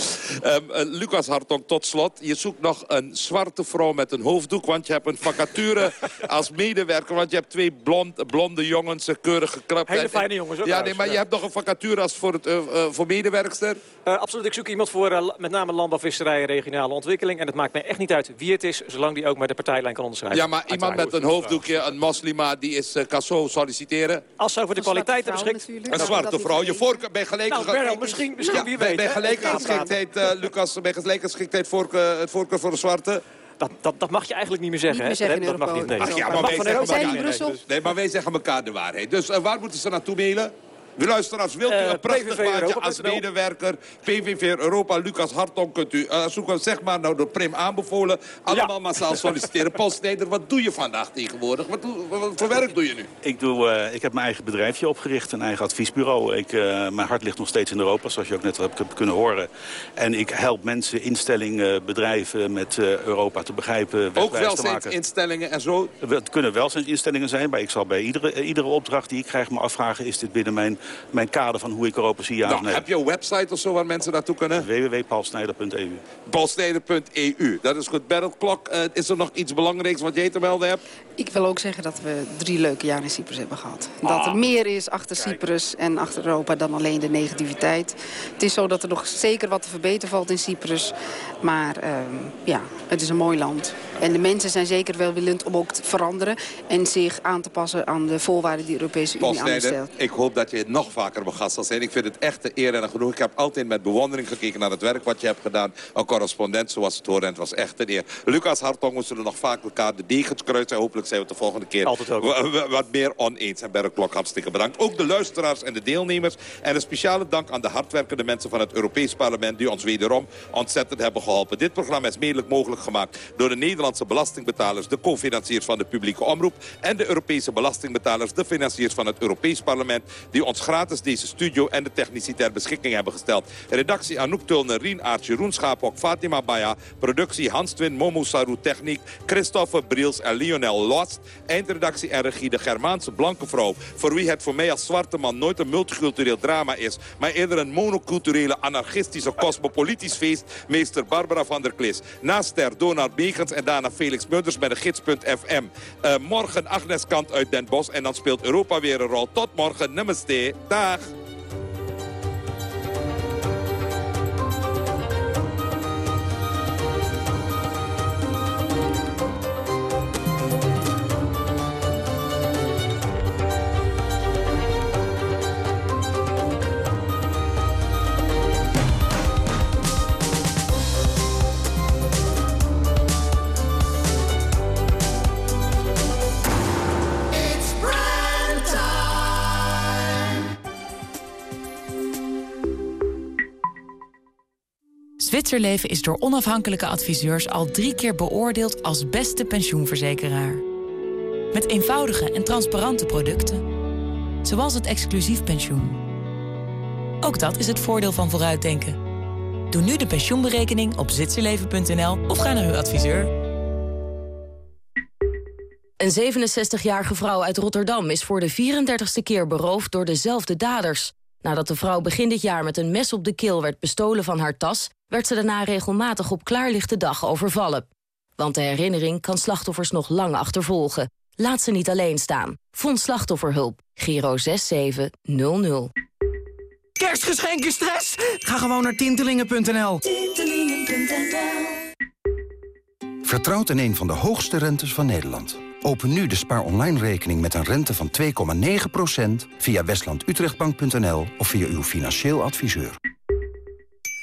Ehm, eh, Lucas Hartong, tot slot. Je zoekt nog een zwarte vrouw met een hoofddoek. Want je hebt een vacature als medewerker. Want je hebt twee blond, blonde jongens, eh, keurig geklapt. Hele fijne jongens ook Ja, nee, maar ja. je hebt nog een vacature als voor, het, eh, voor medewerkster. Eh, absoluut, ik zoek iemand voor eh, la- met name landbouw, visserij en regionale ontwikkeling. En het maakt mij echt niet uit wie het is, zolang die ook met de partijlijn kan onderschrijven. Ja, maar iemand met een hoofddoekje, een moslima, die is uh, kan zo solliciteren. Als ze over de kwaliteiten beschikt. Een zwarte vrouw. Je voorkeur bij gelijke... Nou, Beryl, misschien- misschien, Ja, wie weet, bij gelijke geschiktheid, eh, Lucas, bij gelijke geschiktheid voorkeur, het voorkeur voor een zwarte. Dat, dat, dat mag je eigenlijk niet meer zeggen, Niet hè? meer zeggen dat mag niet. Nee. Ach ja, maar wij zeggen elkaar- Brussel. Nee, maar wij zeggen elkaar de waarheid. Dus eh, waar moeten ze naartoe mailen? U luisteraars, wilt u Eh, een prachtig PVV plaatje Europa als medewerker? PVV Europa, Lucas Hartong kunt u eh, zoeken. Zeg maar nou door Prim aanbevolen. Allemaal massaal solliciteren. Paul Snijder, wat doe je vandaag tegenwoordig? Wat, voor werk doe je nu? Ik, doe, eh, ik heb mijn eigen bedrijfje opgericht, een eigen adviesbureau. Ik, eh, mijn hart ligt nog steeds in Europa, zoals je ook net hebt kunnen horen. En ik help mensen, instellingen, bedrijven met eh, Europa te begrijpen, Ook wegwijs te maken. welzijnsinstellingen en zo. Het kunnen welzijnsinstellingen zijn, maar ik zal bij iedere, iedere opdracht die ik krijg me afvragen... is dit binnen mijn, mijn kader van hoe ik Europa zie, ja of Nou, nee? heb je een website of zo waar mensen naartoe kunnen? www.paulsnijder.eu Paulsnijder.eu. Dat is goed. Battle Clock, eh, is er nog iets belangrijks wat jij te melden hebt? Ik wil ook zeggen dat we drie leuke jaren in Cyprus hebben gehad. Dat Ah. er meer is achter Cyprus en achter Europa dan alleen de negativiteit. Het is zo dat er nog zeker wat te verbeteren valt in Cyprus. Maar ehm, ja, het is een mooi land. En de mensen zijn zeker welwillend om ook te veranderen... en zich aan te passen aan de voorwaarden die de Europese Unie aan ons Snijder, stelt. ik hoop dat je nog vaker mijn gast zal zijn. Ik vind het echt een eer en een genoeg. Ik heb altijd met bewondering gekeken naar het werk wat je hebt gedaan. Een correspondent zoals het hoort en het was echt een eer. Lucas Hartong, we zullen nog vaak elkaar de degens kruisen. Hopelijk zijn we het de volgende keer wat meer oneens. En Berre Klok, hartstikke bedankt. Ook de luisteraars en de deelnemers. En een speciale dank aan de hardwerkende mensen van het Europees Parlement... die ons wederom ontzettend hebben geholpen. Dit programma is mede mogelijk gemaakt door de Nederlandse belastingbetalers... de co-financiers van de publieke omroep... en de Europese belastingbetalers, de financiers van het Europees Parlement... die ons gratis deze studio en de technici ter beschikking hebben gesteld. Redactie Anouk Tulner, Rien Aert, Jeroen Schaaphok, Fatima Baya... productie Hans Twin, Momo Saru Techniek... Christophe Briels en Lionel Lost. Eindredactie en regie de Germaanse blanke vrouw... voor wie het voor mij als zwarte man nooit een multicultureel drama is... maar eerder een monoculturele, anarchistische, cosmopolitisch feest... meester Barbara van der Klis. Naast ter Donald Begens en daarna Felix Mudders met de gids.fm. Eh, morgen Agnes Kant uit Den Bosch en dan speelt Europa weer een rol. Tot morgen, namaste. Dag. Zwitserleven is door onafhankelijke adviseurs al drie keer beoordeeld als beste pensioenverzekeraar. Met eenvoudige en transparante producten. Zoals het exclusief pensioen. Ook dat is het voordeel van vooruitdenken. Doe nu de pensioenberekening op zwitserleven.nl of ga naar uw adviseur. Een 67-jarige vrouw uit Rotterdam is voor de 34ste keer beroofd door dezelfde daders. Nadat de vrouw begin dit jaar met een mes op de keel werd bestolen van haar tas... werd ze daarna regelmatig op klaarlichte dag overvallen. Want de herinnering kan slachtoffers nog lang achtervolgen. Laat ze niet alleen staan. Vond slachtofferhulp. Giro 6700. Kerstgeschenken stress? Ga gewoon naar tintelingen.nl. Vertrouwt in een van de hoogste rentes van Nederland. Open nu de spaar online rekening met een rente van 2,9% via westlandutrechtbank.nl of via uw financieel adviseur.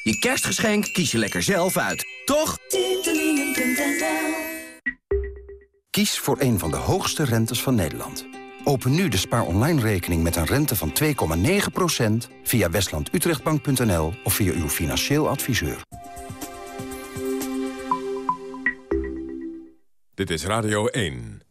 Je kerstgeschenk kies je lekker zelf uit, toch? Kies voor een van de hoogste rentes van Nederland. Open nu de spaar online rekening met een rente van 2,9% via westlandutrechtbank.nl of via uw financieel adviseur. Dit is Radio 1.